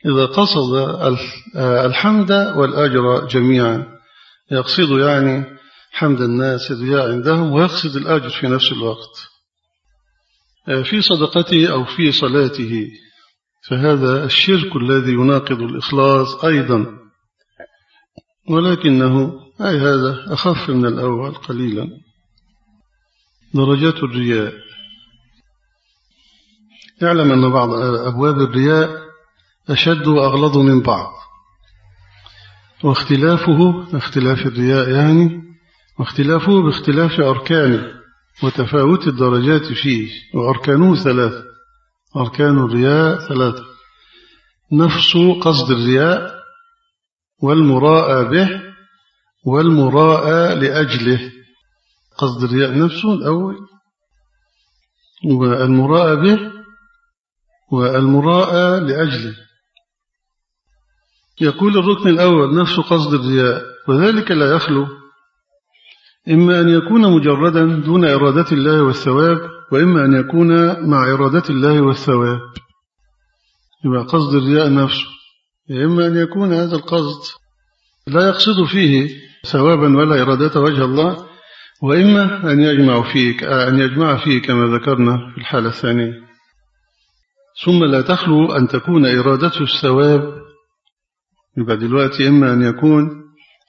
إذا قصد الحمد والأجر جميعا يقصد يعني حمد الناس الرياء عندهم ويقصد الأجر في نفس الوقت في صدقته أو في صلاته. فهذا الشرك الذي يناقض الإخلاص أيضا. ولكنه أي هذا أخف من الأول قليلا. درجات الرياء. اعلم أن بعض أبواب الرياء أشد وأغلظ من بعض. واختلافه اختلاف الرياء يعني واختلافه باختلاف أركانه وتفاوت الدرجات فيه وأركانه ثلاثة. أركان الرياء ثلاثة. نفس قصد الرياء والمراء به والمراء لأجله. قصد الرياء نفسه الأول والمراء به والمراء لأجله. يقول الركن الأول نفس قصد الرياء وذلك لا يخلو. إما أن يكون مجردا دون إرادة الله والثواب وإما أن يكون مع إرادة الله والثواب. يبقى قصد الرياء نفسه. إما أن يكون هذا القصد لا يقصد فيه ثوابا ولا إرادة وجه الله وإما أن يجمع فيه أن يجمع فيه كما ذكرنا في الحالة الثانية. ثم لا تخلو أن تكون إرادته الثواب. يبقى دلوقتي إما أن يكون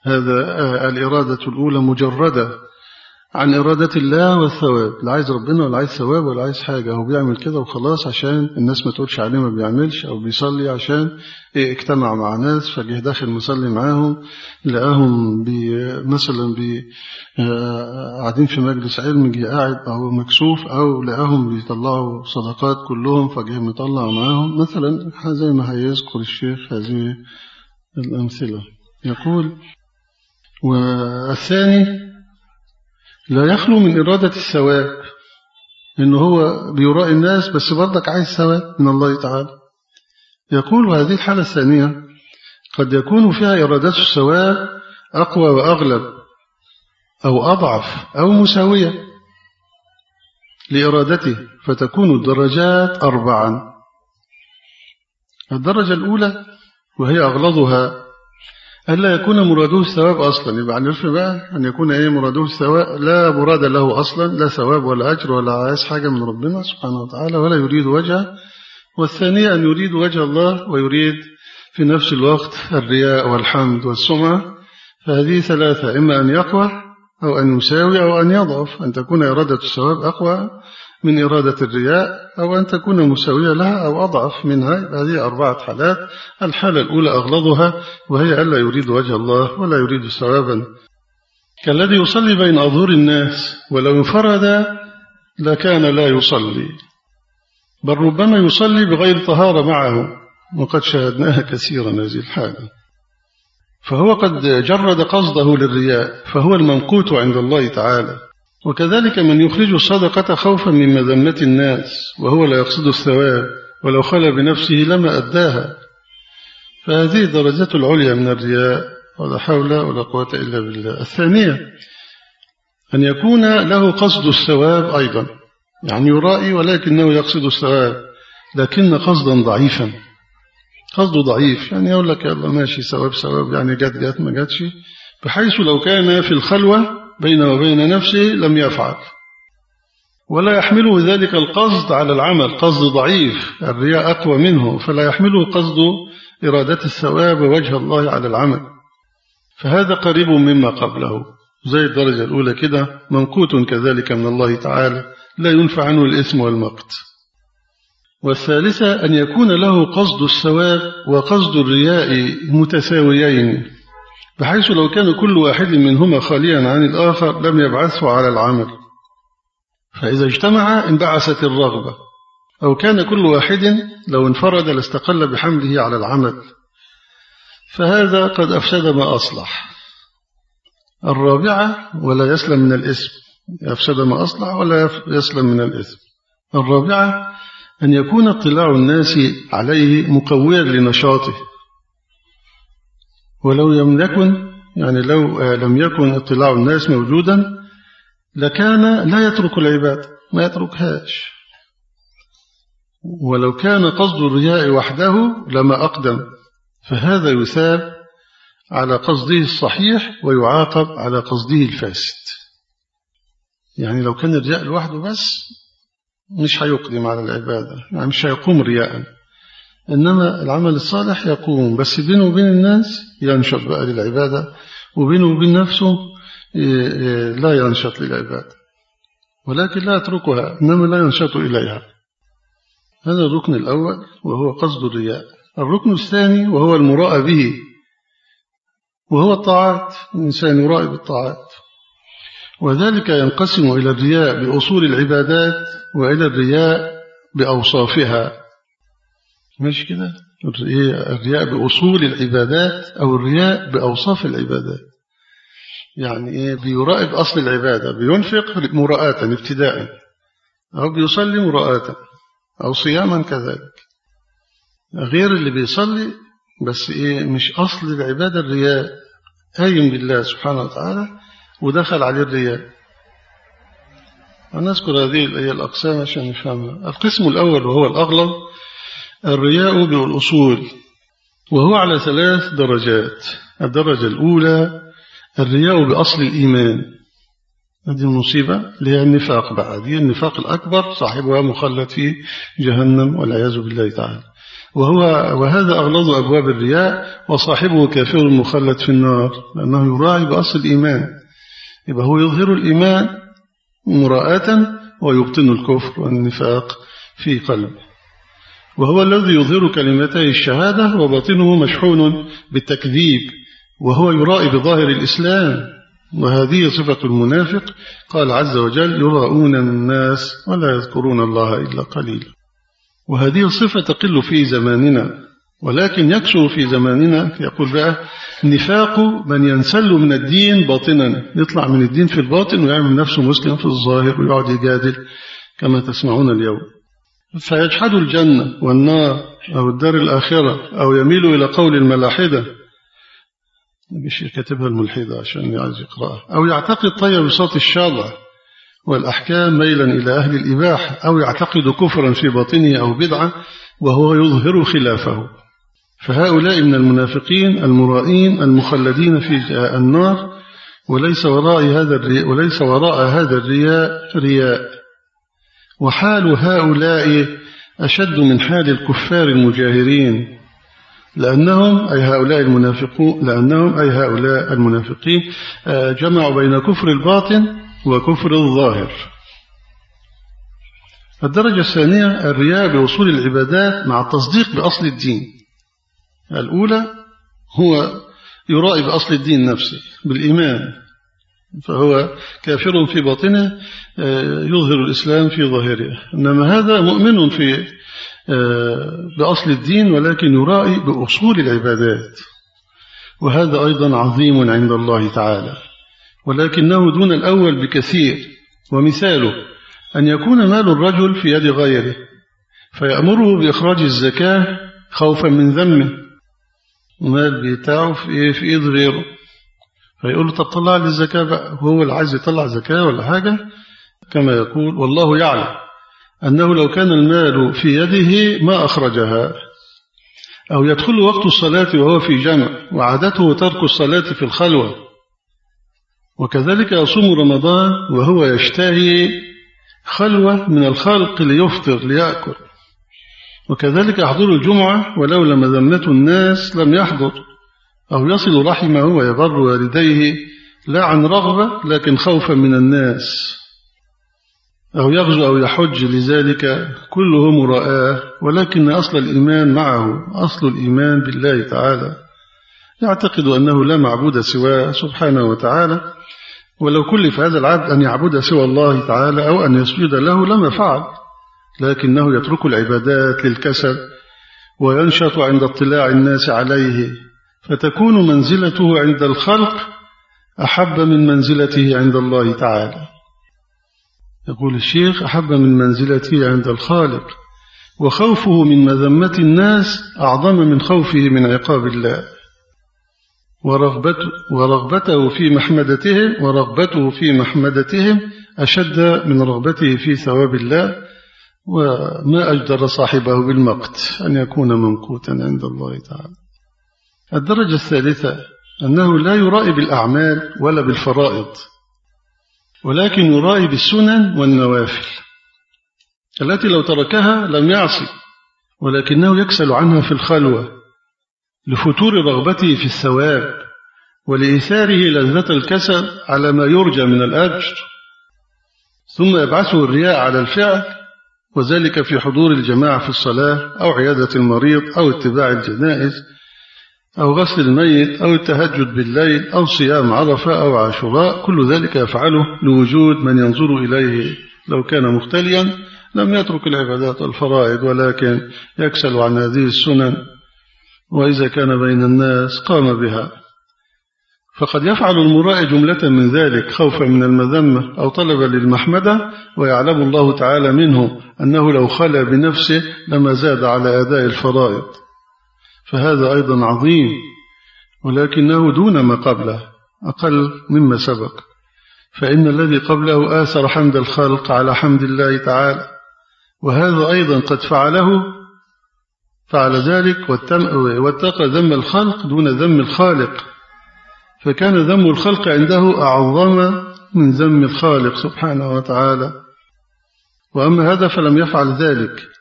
هذا آه، الإرادة الأولى مجردة عن إرادة الله والثواب. لا عايز ربنا ولا عايز ثواب ولا عايز حاجة. هو بيعمل كده وخلاص عشان الناس ما تقولش عليه ما بيعملش أو بيصلي عشان إيه اجتمع مع ناس فجه داخل مصلي معاهم لقاهم بي مثلا بي آه، قاعدين في مجلس علم جه قاعد أو مكسوف أو لقاهم بيطلعوا صدقات كلهم فجه مطلع معاهم. مثلا زي ما هيذكر الشيخ هذه الأمثلة. يقول والثاني لا يخلو من إرادة الثواب إنه هو بيراء الناس بس برضك عايز ثواب من الله تعالى. يقول هذه الحالة الثانية قد يكون فيها إرادة الثواب أقوى وأغلب أو أضعف أو مساوية لإرادته فتكون الدرجات أربعا. الدرجة الأولى وهي أغلظها ألا يكون مراده الثواب أصلا. يبقى نعرف بقى أن يكون إيه مراده الثواب لا مراد له أصلا لا ثواب ولا أجر ولا عايز حاجة من ربنا سبحانه وتعالى ولا يريد وجهه. والثانية أن يريد وجه الله ويريد في نفس الوقت الرياء والحمد والسمعة. فهذه ثلاثة إما أن يقوى أو أن يساوي أو أن يضعف. أن تكون إرادة الثواب أقوى. من إرادة الرياء أو أن تكون مساوية لها أو أضعف منها. هذه أربعة حالات. الحالة الأولى أغلظها وهي ألا يريد وجه الله ولا يريد ثوابا. كالذي يصلي بين أظهر الناس ولو انفرد لكان لا يصلي. بل ربما يصلي بغير طهارة معه وقد شاهدناها كثيرا هذه الحالة. فهو قد جرد قصده للرياء فهو المنقوت عند الله تعالى. وكذلك من يخرج الصدقة خوفا من مذمة الناس وهو لا يقصد الثواب ولو خلى بنفسه لما أداها. فهذه الدرجات العليا من الرياء ولا حول ولا قوة إلا بالله. الثانية أن يكون له قصد الثواب أيضا. يعني يرائي ولكنه يقصد الثواب لكن قصدا ضعيفا. قصده ضعيف يعني يقول لك يلا ماشي ثواب ثواب يعني جت جت ما جاتش بحيث لو كان في الخلوة بينه وبين نفسه لم يفعل. ولا يحمله ذلك القصد على العمل قصد ضعيف الرياء أقوى منه فلا يحمله قصد إرادة الثواب وجه الله على العمل. فهذا قريب مما قبله. زي الدرجة الأولى كده منقوت كذلك من الله تعالى لا ينفع عنه الإثم والمقت. والثالثة أن يكون له قصد الثواب وقصد الرياء متساويين. بحيث لو كان كل واحد منهما خاليا عن الآخر لم يبعثه على العمل. فإذا اجتمع انبعثت الرغبة. أو كان كل واحد لو انفرد لاستقل بحمله على العمل. فهذا قد أفسد ما أصلح. الرابعة ولا يسلم من الإثم. أفسد ما أصلح ولا يسلم من الإثم. الرابعة أن يكون اطلاع الناس عليه مقويا لنشاطه. ولو لم يكن يعني لو لم يكن اطلاع الناس موجودا لكان لا يترك العباد ما يتركهاش. ولو كان قصد الرياء وحده لما أقدم فهذا يثاب على قصده الصحيح ويعاقب على قصده الفاسد. يعني لو كان الرياء لوحده بس مش هيقدم على العبادة يعني مش هيقوم رياء. إنما العمل الصالح يقوم بس بينه وبين الناس ينشط بقى للعبادة وبينه وبين نفسه لا ينشط للعبادة ولكن لا يتركها إنما لا ينشط إليها. هذا الركن الأول وهو قصد الرياء. الركن الثاني وهو المراء به وهو الطاعات الإنسان يرائي بالطاعات. وذلك ينقسم إلى الرياء بأصول العبادات وإلى الرياء بأوصافها. مش كده. الرياء بأصول العبادات أو الرياء بأوصاف العبادات. يعني إيه بيرائي بأصل العبادة بينفق مراءة ابتداء. أو بيصلي مراءة أو صياما كذلك. غير اللي بيصلي بس إيه مش أصل العبادة الرياء. قايم بالله سبحانه وتعالى ودخل عليه الرياء. نذكر هذه الأقسام عشان نفهمها. القسم الأول وهو الأغلب الرياء بالأصول وهو على ثلاث درجات. الدرجة الأولى الرياء بأصل الإيمان. هذه المصيبة اللي هي النفاق بقى دي النفاق الأكبر صاحبها مخلد في جهنم والعياذ بالله تعالى. وهو وهذا أغلظ أبواب الرياء وصاحبه كافر مخلد في النار لأنه يراعي بأصل الإيمان. يبقى هو يظهر الإيمان مراءة ويبطن الكفر والنفاق في قلبه. وهو الذي يظهر كلمتي الشهادة وباطنه مشحون بالتكذيب وهو يرائي بظاهر الإسلام. وهذه صفة المنافق قال عز وجل يراؤون الناس ولا يذكرون الله إلا قليلا. وهذه الصفة تقل في زماننا ولكن يكثر في زماننا يقول بقى نفاق من ينسل من الدين باطنا. يطلع من الدين في الباطن ويعمل نفسه مسلم في الظاهر ويقعد يجادل كما تسمعون اليوم. فيجحد الجنة والنار أو الدار الآخرة أو يميل إلى قول الملاحدة. مش كاتبها الملحدة عشان عايز يقرأها. أو يعتقد طيب بصوت الشاطئ والأحكام ميلا إلى أهل الإباحة. أو يعتقد كفرا في باطنه أو بدعة وهو يظهر خلافه. فهؤلاء من المنافقين المرائين المخلدين في النار. وليس وراء هذا الرياء وليس وراء هذا الرياء رياء. وحال هؤلاء أشد من حال الكفار المجاهرين لأنهم أي هؤلاء المنافقون لأنهم أي هؤلاء المنافقين جمعوا بين كفر الباطن وكفر الظاهر. الدرجة الثانية الرياء بوصول العبادات مع التصديق بأصل الدين. الأولى هو يرائي بأصل الدين نفسه بالإيمان. فهو كافر في باطنه يظهر الإسلام في ظاهره. إنما هذا مؤمن في بأصل الدين ولكن يرائي بأصول العبادات. وهذا أيضا عظيم عند الله تعالى. ولكنه دون الأول بكثير. ومثاله أن يكون مال الرجل في يد غيره فيأمره بإخراج الزكاة خوفا من ذمه. المال بتاعه في إيد غيره. فيقول له طب طلع لي الزكاة بقى. وهو اللي عايز يطلع زكاة ولا حاجة؟ كما يقول والله يعلم أنه لو كان المال في يده ما أخرجها. أو يدخل وقت الصلاة وهو في جمع وعادته ترك الصلاة في الخلوة. وكذلك يصوم رمضان وهو يشتهي خلوة من الخلق ليفطر ليأكل. وكذلك يحضر الجمعة ولو لم ذمته الناس لم يحضر. أو يصل رحمه ويبر والديه لا عن رغبة لكن خوفا من الناس. أو يغزو أو يحج لذلك كله مراءة ولكن أصل الإيمان معه أصل الإيمان بالله تعالى. يعتقد أنه لا معبود سواه سبحانه وتعالى ولو كلف هذا العبد أن يعبد سوى الله تعالى أو أن يسجد له لما فعل لكنه يترك العبادات للكسل وينشط عند اطلاع الناس عليه. فتكون منزلته عند الخلق أحب من منزلته عند الله تعالى. يقول الشيخ أحب من منزلته عند الخالق وخوفه من مذمة الناس أعظم من خوفه من عقاب الله. ورغبته, ورغبته في محمدتهم ورغبته في محمدتهم أشد من رغبته في ثواب الله وما أجدر صاحبه بالمقت أن يكون منقوتا عند الله تعالى. الدرجة الثالثة أنه لا يرائي بالأعمال ولا بالفرائض ولكن يرائي بالسنن والنوافل. التي لو تركها لم يعصي ولكنه يكسل عنها في الخلوة لفتور رغبته في الثواب ولإيثاره لذة الكسل على ما يرجى من الأجر. ثم يبعثه الرياء على الفعل وذلك في حضور الجماعة في الصلاة أو عيادة المريض أو اتباع الجنائز أو غسل الميت أو التهجد بالليل أو صيام عرفة أو عاشوراء كل ذلك يفعله لوجود من ينظر إليه لو كان مختليا. لم يترك العبادات والفرائض ولكن يكسل عن هذه السنن. وإذا كان بين الناس قام بها. فقد يفعل المرائي جملة من ذلك خوفا من المذمة أو طلبا للمحمدة. ويعلم الله تعالى منه أنه لو خلى بنفسه لما زاد على أداء الفرائض. فهذا أيضا عظيم ولكنه دون ما قبله أقل مما سبق. فإن الذي قبله آثر حمد الخلق على حمد الله تعالى وهذا أيضا قد فعله فعل ذلك واتقى ذم الخلق دون ذم الخالق. فكان ذم الخلق عنده أعظم من ذم الخالق سبحانه وتعالى. وأما هذا فلم يفعل ذلك.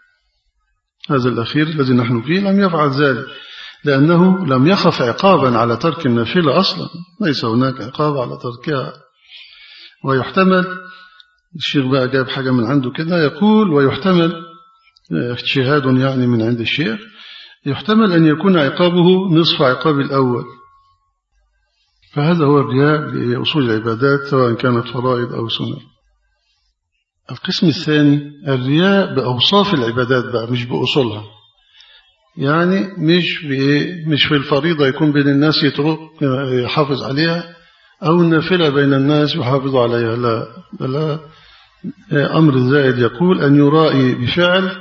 هذا الأخير الذي نحن فيه لم يفعل ذلك لأنه لم يخف عقابا على ترك النافلة أصلا ليس هناك عقاب على تركها. ويحتمل الشيخ بقى جاب حاجة من عنده كده يقول ويحتمل اجتهاد يعني من عند الشيخ يحتمل أن يكون عقابه نصف عقاب الأول. فهذا هو الرياء بأصول العبادات سواء كانت فرائض أو سنة. القسم الثاني الرياء بأوصاف العبادات بقى مش بأصولها. يعني مش مش في الفريضة يكون بين الناس يترك يحافظ عليها أو النافلة بين الناس يحافظ عليها. لا لا أمر زائد يقول أن يرائي بفعل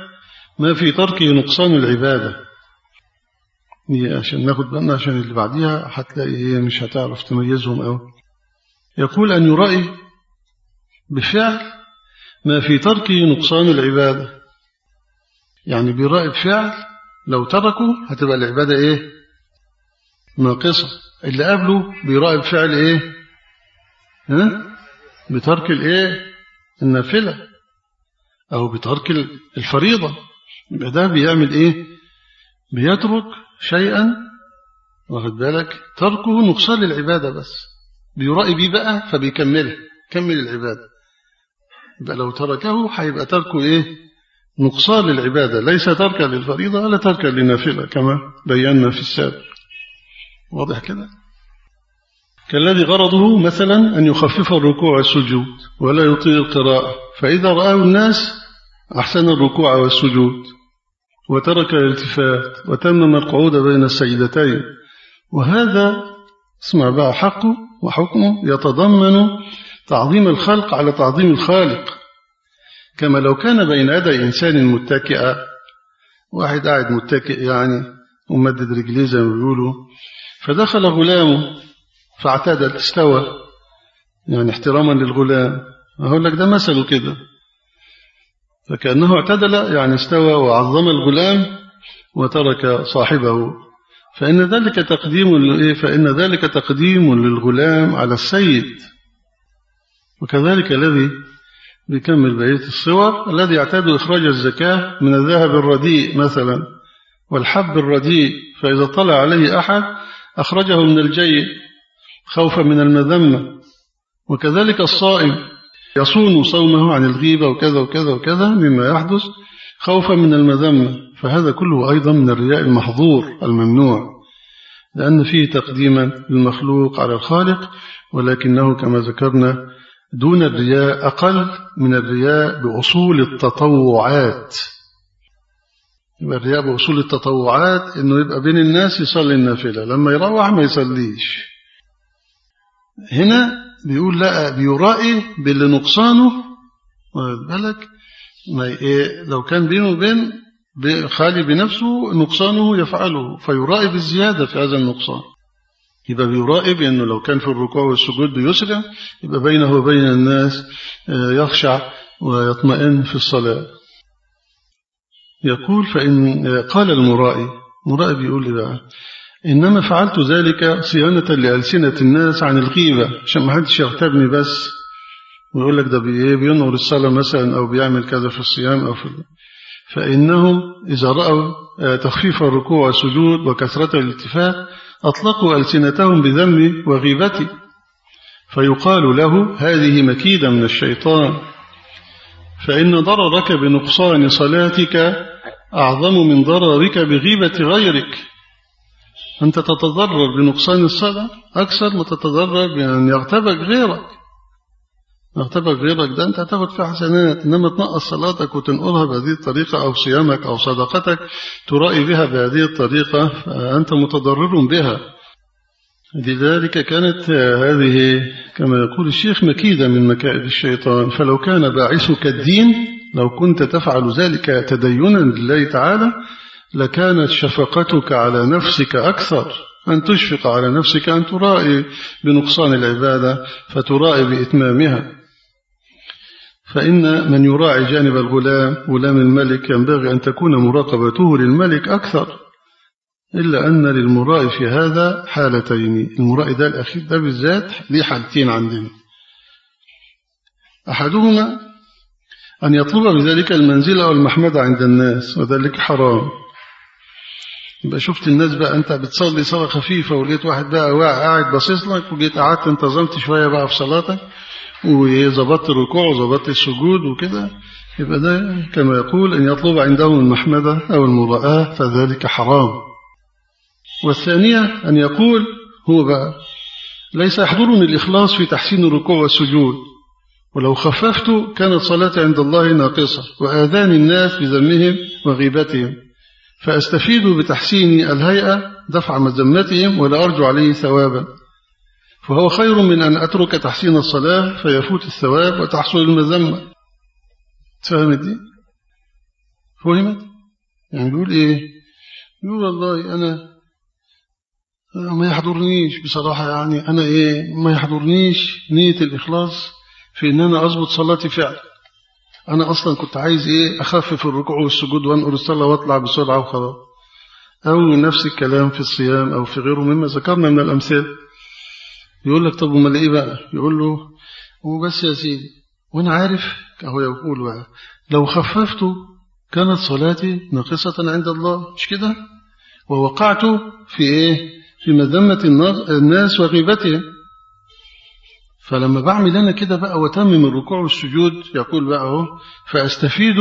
ما في تركه نقصان العبادة. عشان ناخد بالنا عشان اللي بعديها هتلاقي مش هتعرف تميزهم أو يقول أن يرائي بفعل ما في تركه نقصان العبادة. يعني بيرائي بفعل لو تركه هتبقى العبادة إيه؟ ناقصة. اللي قبله بيرائي بفعل إيه؟ ها؟ بترك الإيه؟ النافلة. أو بترك الفريضة. يبقى ده بيعمل إيه؟ بيترك شيئا. واخد بالك؟ تركه نقصان للعبادة بس. بيرائي بيه بقى فبيكملها كمل العبادة. يبقى لو تركه هيبقى تركه إيه؟ نقصان للعبادة. ليس تركا للفريضة ولا تركا للنافلة كما بينا في السابق. واضح كده؟ كالذي غرضه مثلا أن يخفف الركوع والسجود ولا يطيل القراءة. فإذا رآه الناس أحسن الركوع والسجود. وترك الالتفات وتمم القعود بين السيدتين وهذا اسمع بقى حقه وحكمه يتضمن تعظيم الخلق على تعظيم الخالق. كما لو كان بين يدي إنسان متكئ واحد قاعد متكئ يعني ومدد رجليه زي ما بيقولوا فدخل غلامه فاعتدل استوى يعني احتراما للغلام. أقول لك ده مثله كده. فكأنه اعتدل يعني استوى وعظم الغلام وترك صاحبه. فإن ذلك تقديم فإن ذلك تقديم للغلام على السيد. وكذلك الذي بيكمل بقية الصور الذي يعتاد إخراج الزكاة من الذهب الرديء مثلا والحب الرديء فإذا طلع عليه أحد أخرجه من الجيد خوفا من المذمة. وكذلك الصائم يصون صومه عن الغيبة وكذا وكذا وكذا مما يحدث خوفا من المذمة. فهذا كله أيضا من الرياء المحظور الممنوع لأن فيه تقديما للمخلوق على الخالق ولكنه كما ذكرنا دون الرياء أقل من الرياء بأصول التطوعات. يبقى الرياء بأصول التطوعات إنه يبقى بين الناس يصلي النافلة لما يروح ما يصليش. هنا بيقول لا بيرائي باللي نقصانه. بالك؟ ما إيه لو كان بينه وبين خالي بنفسه نقصانه يفعله فيرائي بالزيادة في هذا النقصان. يبقى بيرائي بأنه لو كان في الركوع والسجود بيسرع يبقى بينه وبين الناس يخشع ويطمئن في الصلاة. يقول فإن قال المرائي مرائي بيقول لي بقى إنما فعلت ذلك صيانة لألسنة الناس عن الغيبة عشان ما حدش يغتابني بس. ويقول لك ده بينور الصلاة مثلا أو بيعمل كذا في الصيام أو في فإنهم إذا رأوا تخفيف الركوع والسجود وكثرة الالتفات أطلقوا ألسنتهم بذنبي وغيبتي فيقال له هذه مكيدة من الشيطان. فإن ضررك بنقصان صلاتك أعظم من ضررك بغيبة غيرك. أنت تتضرر بنقصان الصلاة أكثر ما تتضرر بأن يغتبك غيرك. يغتبك غيرك ده أنت هتاخد في حسنات. إنما تنقص صلاتك وتنقلها بهذه الطريقة أو صيامك أو صدقتك ترائي بها بهذه الطريقة فأنت متضرر بها. لذلك كانت هذه كما يقول الشيخ مكيدة من مكائد الشيطان فلو كان باعثك الدين لو كنت تفعل ذلك تدينا لله تعالى لكانت شفقتك على نفسك أكثر. أن تشفق على نفسك أن ترائي بنقصان العبادة فترائي بإتمامها. فإن من يراعي جانب الغلام غلام الملك ينبغي أن تكون مراقبته للملك أكثر إلا أن للمرائي في هذا حالتين المرائي ده الأخير ده بالذات ليه حالتين عندنا. أحدهما أن يطلب بذلك المنزلة والمحمدة عند الناس وذلك حرام. يبقى شفت الناس بقى أنت بتصلي صلاة خفيفة ولقيت واحد بقى قاعد باصص لك وجيت قعدت انتظمت شوية بقى في صلاتك وظبطت الركوع وظبطت السجود وكده يبقى ده كما يقول أن يطلب عندهم المحمدة أو المرآة فذلك حرام. والثانية أن يقول هو بقى ليس يحضرني الإخلاص في تحسين الركوع والسجود ولو خففت كانت صلاتي عند الله ناقصة وآذان الناس بذمهم وغيبتهم فأستفيد بتحسين الهيئة دفع مذمتهم ولا أرجو عليه ثوابا. فهو خير من أن أترك تحسين الصلاة فيفوت الثواب وتحصل المذمة فهمت دي؟ فهمت؟ يعني بيقول إيه؟ يقول والله أنا ما يحضرنيش بصراحة يعني أنا إيه ما يحضرنيش نية الإخلاص في إن أنا أضبط صلاتي فعلا أنا أصلا كنت عايز إيه أخفف الركوع والسجود وأنقل الصلاة وأطلع بسرعة وخلاص أو نفس الكلام في الصيام أو في غيره مما ذكرنا من الأمثال يقول لك طب أمال إيه بقى؟ يقول له هو بس يا سيدي وأنا عارف هو يقول بقى لو خففت كانت صلاتي ناقصة عند الله مش كده؟ ووقعت في إيه؟ في مذمة الناس وغيبتهم. فلما بعمل أنا كده بقى وتمم الركوع والسجود يقول بقى أهو فأستفيد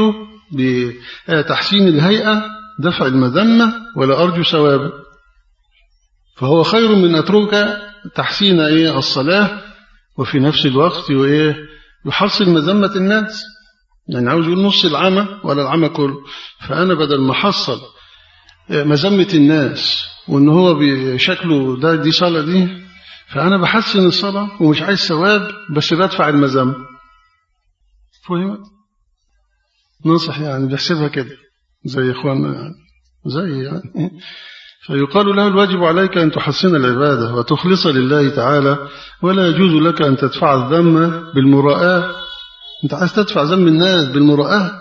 بتحسين الهيئة دفع المذمة ولا أرجو ثوابا فهو خير من أترك تحسين إيه الصلاة وفي نفس الوقت وإيه يحصل مذمة الناس. يعني عاوز يقول نص العمى ولا العمى كله. فأنا بدل ما حصل مذمة الناس وإن هو بشكله ده دي صلاة دي فأنا بحسن الصلاة ومش عايز ثواب بس بدفع المذمة. فهمت؟ نصح يعني بيحسبها كده زي إخواننا يعني زي يعني فيقال له الواجب عليك أن تحسن العبادة وتخلص لله تعالى ولا يجوز لك أن تدفع الذم بالمراءة. أنت عايز تدفع ذم الناس بالمراءة؟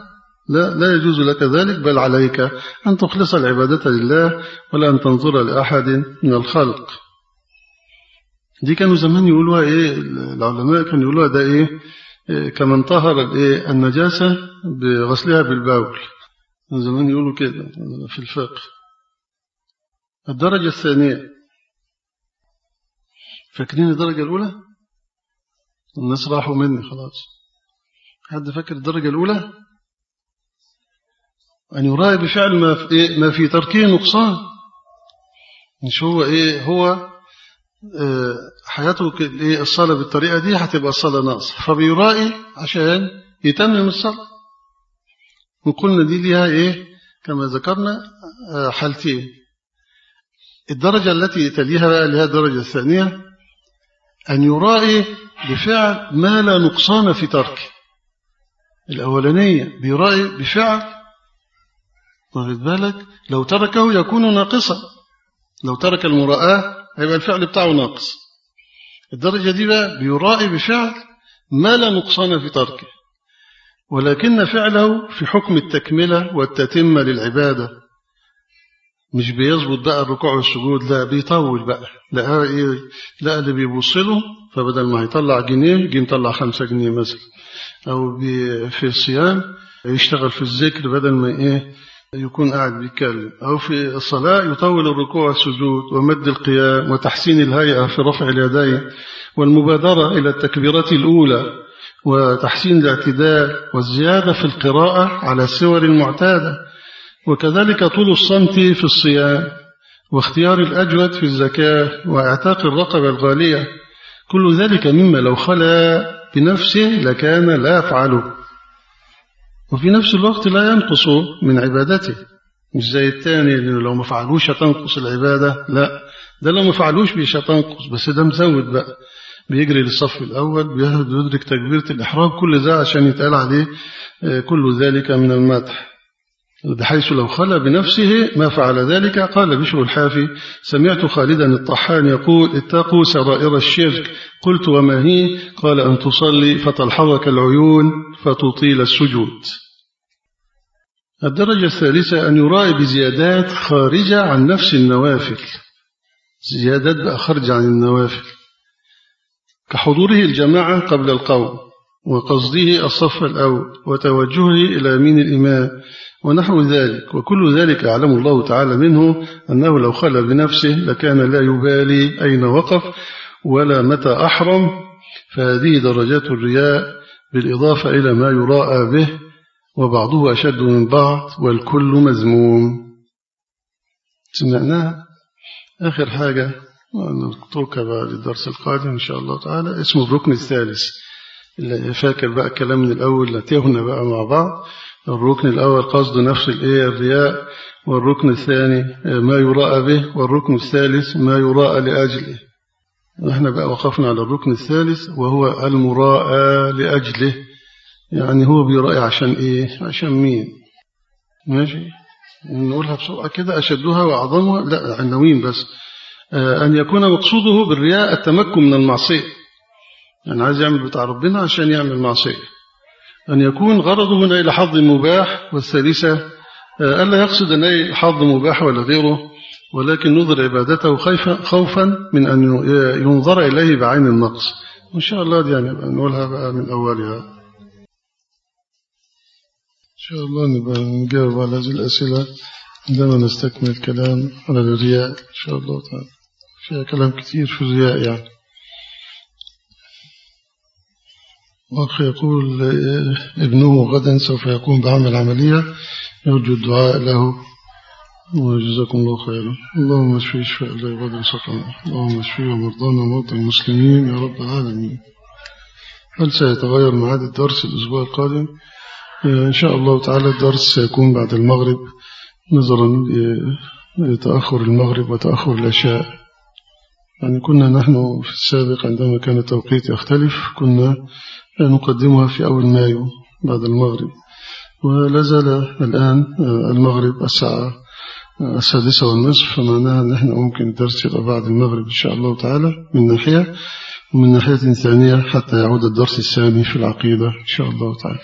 لا لا يجوز لك ذلك بل عليك أن تخلص العبادة لله ولا أن تنظر لأحد من الخلق. دي كانوا زمان يقولوها إيه؟ العلماء كانوا يقولوها ده إيه, كمن طهر النجاسة بغسلها بالبول. زمان يقولوا كده في الفقه. الدرجة الثانية. فاكرين الدرجة الأولى؟ الناس راحوا مني خلاص. حد فاكر الدرجة الأولى؟ أن يراعي بفعل ما في, في تركه نقصان. مش هو إيه؟ هو آه، حياته إيه؟ الصلاة بالطريقة دي هتبقى الصلاة ناقصة. فبيرائي عشان يتمم الصلاة. وقلنا دي ليها إيه؟ كما ذكرنا آه، حالتين. الدرجة التي تليها بقى هي الدرجة الثانية أن يرائي بفعل ما لا نقصان في تركه. الأولانية بيرائي بفعل واخد بالك؟ لو تركه يكون ناقصا. لو ترك المراءة هيبقى الفعل بتاعه ناقص. الدرجة دي بقى بيرائي بفعل ما لا نقصان في تركه. ولكن فعله في حكم التكملة والتتمة للعبادة. مش بيظبط بقى الركوع والسجود لا بيطول بقى لا إيه لا اللي بيبصله فبدل ما هيطلع جنيه يجي مطلع خمسة جنيه مثلا. أو في الصيام يشتغل في الذكر بدل ما إيه يكون قاعد بيتكلم. أو في الصلاة يطول الركوع والسجود ومد القيام وتحسين الهيئة في رفع اليدين والمبادرة إلى التكبيرات الأولى وتحسين الاعتدال والزيادة في القراءة على السور المعتادة. وكذلك طول الصمت في الصيام واختيار الأجود في الزكاة وإعتاق الرقبة الغالية كل ذلك مما لو خلا بنفسه لكان لا يفعله. وفي نفس الوقت لا ينقص من عبادته. مش زي الثاني اللي لو ما فعلوش هتنقص العبادة لا ده لو ما فعلوش مش هتنقص بس ده مزود بقى. بيجري للصف الأول بيدرك تكبيرة الإحرام كل ده عشان يتقال عليه آه، كل ذلك من المدح. بحيث لو خلى بنفسه ما فعل ذلك قال بشر الحافي سمعت خالدا الطحان يقول اتقوا سرائر الشرك. قلت وما هي؟ قال أن تصلي فتلحظك العيون فتطيل السجود. الدرجة الثالثة أن يراعي بزيادات خارجة عن نفس النوافل. زيادات بقى خارجة عن النوافل. كحضوره الجماعة قبل القوم. وقصده الصف الأول وتوجهه إلى يمين الإمام ونحو ذلك وكل ذلك أعلم الله تعالى منه أنه لو خلى بنفسه لكان لا يبالي أين وقف ولا متى أحرم فهذه درجات الرياء بالإضافة إلى ما يراءى به وبعضه أشد من بعض والكل مذموم. سمعناها؟ آخر حاجة نتركها بقى للدرس القادم إن شاء الله تعالى اسمه الركن الثالث. اللي فاكر بقى الكلام من الأول لتهنا بقى مع بعض. الركن الأول قصد نفس الإيه الرياء. والركن الثاني ما يراء به. والركن الثالث ما يراء لأجله. نحن بقى وقفنا على الركن الثالث وهو المراء لأجله. يعني هو بيرأي عشان إيه؟ عشان مين؟ ماشي؟ نقولها بسرعة كده أشدها وأعظمها؟ لا عناوين بس. آه، أن يكون مقصوده بالرياء التمكن من المعصية. يعني عايز يعمل بتاع ربنا عشان يعمل معصية. أن يكون غرضه من إلى حظ مباح والثالثة آه، ألا يقصد أن حظ مباح ولا غيره ولكن نظر عبادته خوفا من أن ينظر إليه بعين النقص. وإن شاء الله يعني نقولها بقى من أولها. إن شاء الله نبقى نجاوب على هذه الأسئلة عندما نستكمل الكلام على الرياء إن شاء الله تعالى. فيها كلام كثير في الرياء يعني. وأخ يقول ابنه غدا سوف يقوم بعمل عملية يرجو الدعاء له وجزاكم الله خيرا. اللهم اشفي شفاء لا يغادر سقما. اللهم اشفي ومرضانا ومرضى المسلمين يا رب العالمين. هل سيتغير معاد الدرس الأسبوع القادم؟ إن شاء الله تعالى الدرس سيكون بعد المغرب نظرا لتأخر المغرب وتأخر العشاء. يعني كنا نحن في السابق عندما كان التوقيت يختلف كنا نقدمها في أول مايو بعد المغرب. ولا زال الآن المغرب الساعة السادسة والنصف فمعناها أن إحنا ممكن الدرس بعد المغرب إن شاء الله تعالى من ناحية ومن ناحية ثانية حتى يعود الدرس الثاني في العقيدة إن شاء الله تعالى.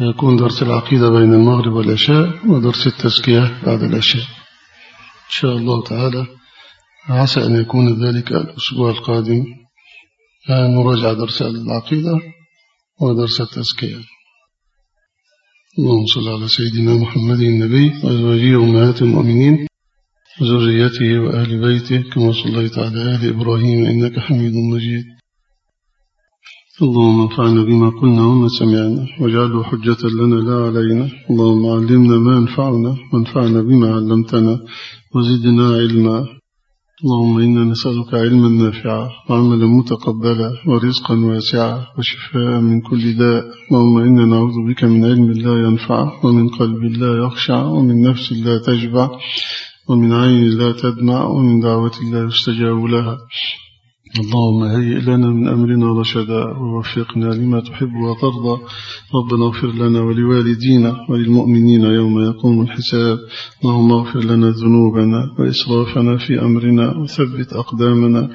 يكون درس العقيدة بين المغرب والعشاء ودرس التزكية بعد العشاء. إن شاء الله تعالى عسى أن يكون ذلك الأسبوع القادم نراجع درس العقيدة ودرس التزكية. اللهم صل على سيدنا محمد النبي وأزواجه أمهات المؤمنين وزريته وأهل بيته كما صليت على آل إبراهيم إنك حميد مجيد. اللهم انفعنا بما قلنا وما سمعنا واجعله حجة لنا لا علينا. اللهم علمنا ما ينفعنا وانفعنا بما علمتنا وزدنا علما. اللهم إنا نسألك علما نافعا وعملا متقبلا ورزقا واسعا وشفاء من كل داء. اللهم إنا نعوذ بك من علم لا ينفع ومن قلب لا يخشع ومن نفس لا تشبع ومن عين لا تدمع ومن دعوة لا يستجاب لها. اللهم هيئ لنا من أمرنا رشدا ووفقنا لما تحب وترضى. ربنا اغفر لنا ولوالدينا وللمؤمنين يوم يقوم الحساب. اللهم اغفر لنا ذنوبنا وإسرافنا في أمرنا وثبت أقدامنا.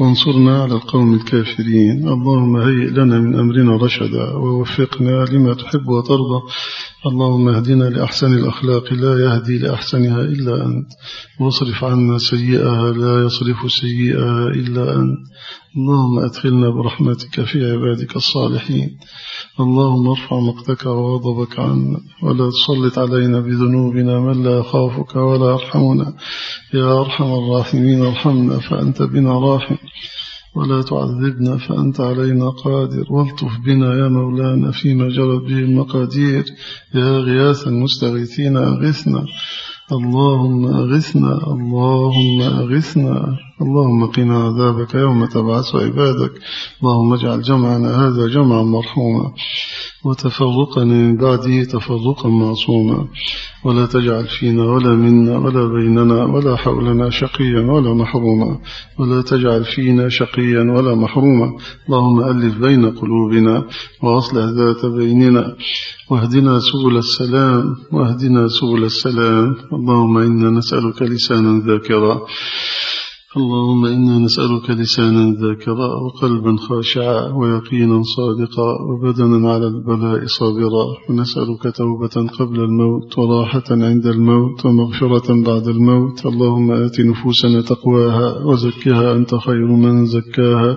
وانصرنا على القوم الكافرين. اللهم هيئ لنا من أمرنا رشدا ووفقنا لما تحب وترضى. اللهم اهدنا لأحسن الأخلاق لا يهدي لأحسنها إلا أنت. واصرف عنا سيئها لا يصرف سيئها إلا أنت. اللهم أدخلنا برحمتك في عبادك الصالحين. اللهم ارفع مقتك وغضبك عنا. ولا تسلط علينا بذنوبنا من لا يخافك ولا يرحمنا. يا أرحم الراحمين ارحمنا فأنت بنا راحم. ولا تعذبنا فأنت علينا قادر. والطف بنا يا مولانا فيما جرت به المقادير يا غياث المستغيثين أغثنا. اللهم أغثنا اللهم أغثنا. اللهم قنا عذابك يوم تبعث عبادك. اللهم اجعل جمعنا هذا جمعا مرحوما. وتفرقنا من بعده تفرقا معصوما. ولا تجعل فينا ولا منا ولا بيننا ولا حولنا شقيا ولا محروما. ولا تجعل فينا شقيا ولا محروما. اللهم ألف بين قلوبنا وأصلح ذات بيننا. واهدنا سبل السلام. واهدنا سبل السلام. اللهم إنا نسألك لسانا ذاكرا. اللهم إنا نسألك لسانا ذاكرا وقلبا خاشعا ويقينا صادقا وبدنا على البلاء صابرا ونسألك توبة قبل الموت وراحة عند الموت ومغفرة بعد الموت. اللهم آت نفوسنا تقواها وزكها أنت خير من زكاها.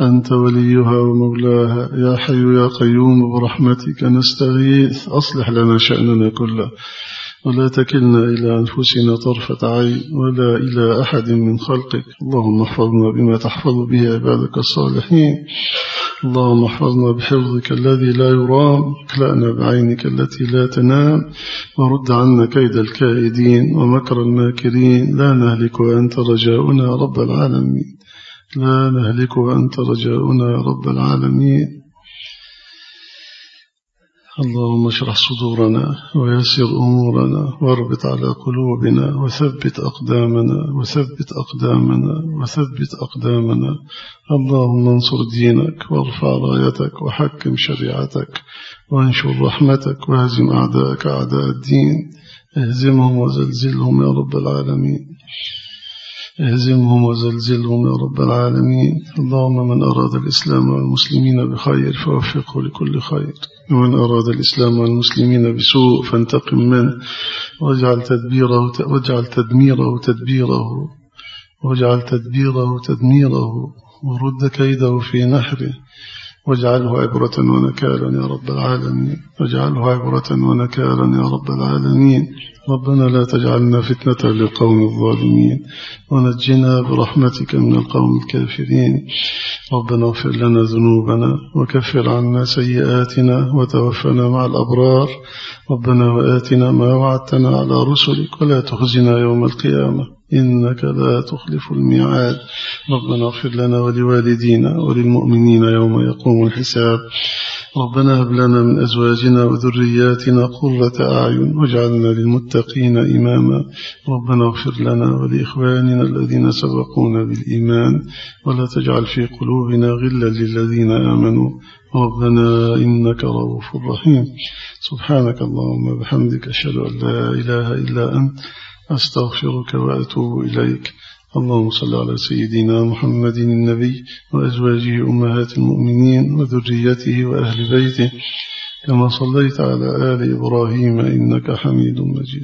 أنت وليها ومولاها. يا حي يا قيوم برحمتك نستغيث. أصلح لنا شأننا كله. ولا تكلنا إلى أنفسنا طرفة عين ولا إلى أحد من خلقك. اللهم احفظنا بما تحفظ به عبادك الصالحين. اللهم احفظنا بحفظك الذي لا يرام. اكلأنا بعينك التي لا تنام. ورد عنا كيد الكائدين ومكر الماكرين. لا نهلك وأنت رجاؤنا رب العالمين. لا نهلك وأنت رجاؤنا رب العالمين. اللهم اشرح صدورنا ويسر أمورنا واربط على قلوبنا وثبت أقدامنا وثبت أقدامنا وثبت أقدامنا. اللهم انصر دينك وارفع رايتك وحكم شريعتك وانشر رحمتك وهزم أعداءك أعداء الدين. اهزمهم وزلزلهم يا رب العالمين. اهزمهم وزلزلهم يا رب العالمين. اللهم من أراد الإسلام والمسلمين بخير فوفقه لكل خير. ومن أراد الإسلام والمسلمين بسوء فانتقم منه. واجعل تدبيره واجعل تدميره تدبيره. واجعل تدبيره تدميره. ورد كيده في نحره. واجعله عبرة ونكالا يا رب العالمين. واجعله عبرة ونكالا يا رب العالمين. ربنا لا تجعلنا فتنة للقوم الظالمين. ونجنا برحمتك من القوم الكافرين. ربنا اغفر لنا ذنوبنا وكفر عنا سيئاتنا وتوفنا مع الأبرار. ربنا وآتنا ما وعدتنا على رسلك. ولا تخزنا يوم القيامة. إنك لا تخلف الميعاد. ربنا اغفر لنا ولوالدينا وللمؤمنين يوم يقوم الحساب. ربنا هب لنا من أزواجنا وذرياتنا قرة أعين واجعلنا للمتقين إماما. ربنا اغفر لنا ولإخواننا الذين سبقونا بالإيمان. ولا تجعل في قلوبنا غلا للذين آمنوا. ربنا إنك رؤوف رحيم. سبحانك اللهم بحمدك أشهد أن لا إله إلا أنت أستغفرك وأتوب إليك. اللهم صل على سيدنا محمد النبي وأزواجه أمهات المؤمنين وذريته وأهل بيته. كما صليت على آل إبراهيم إنك حميد مجيد.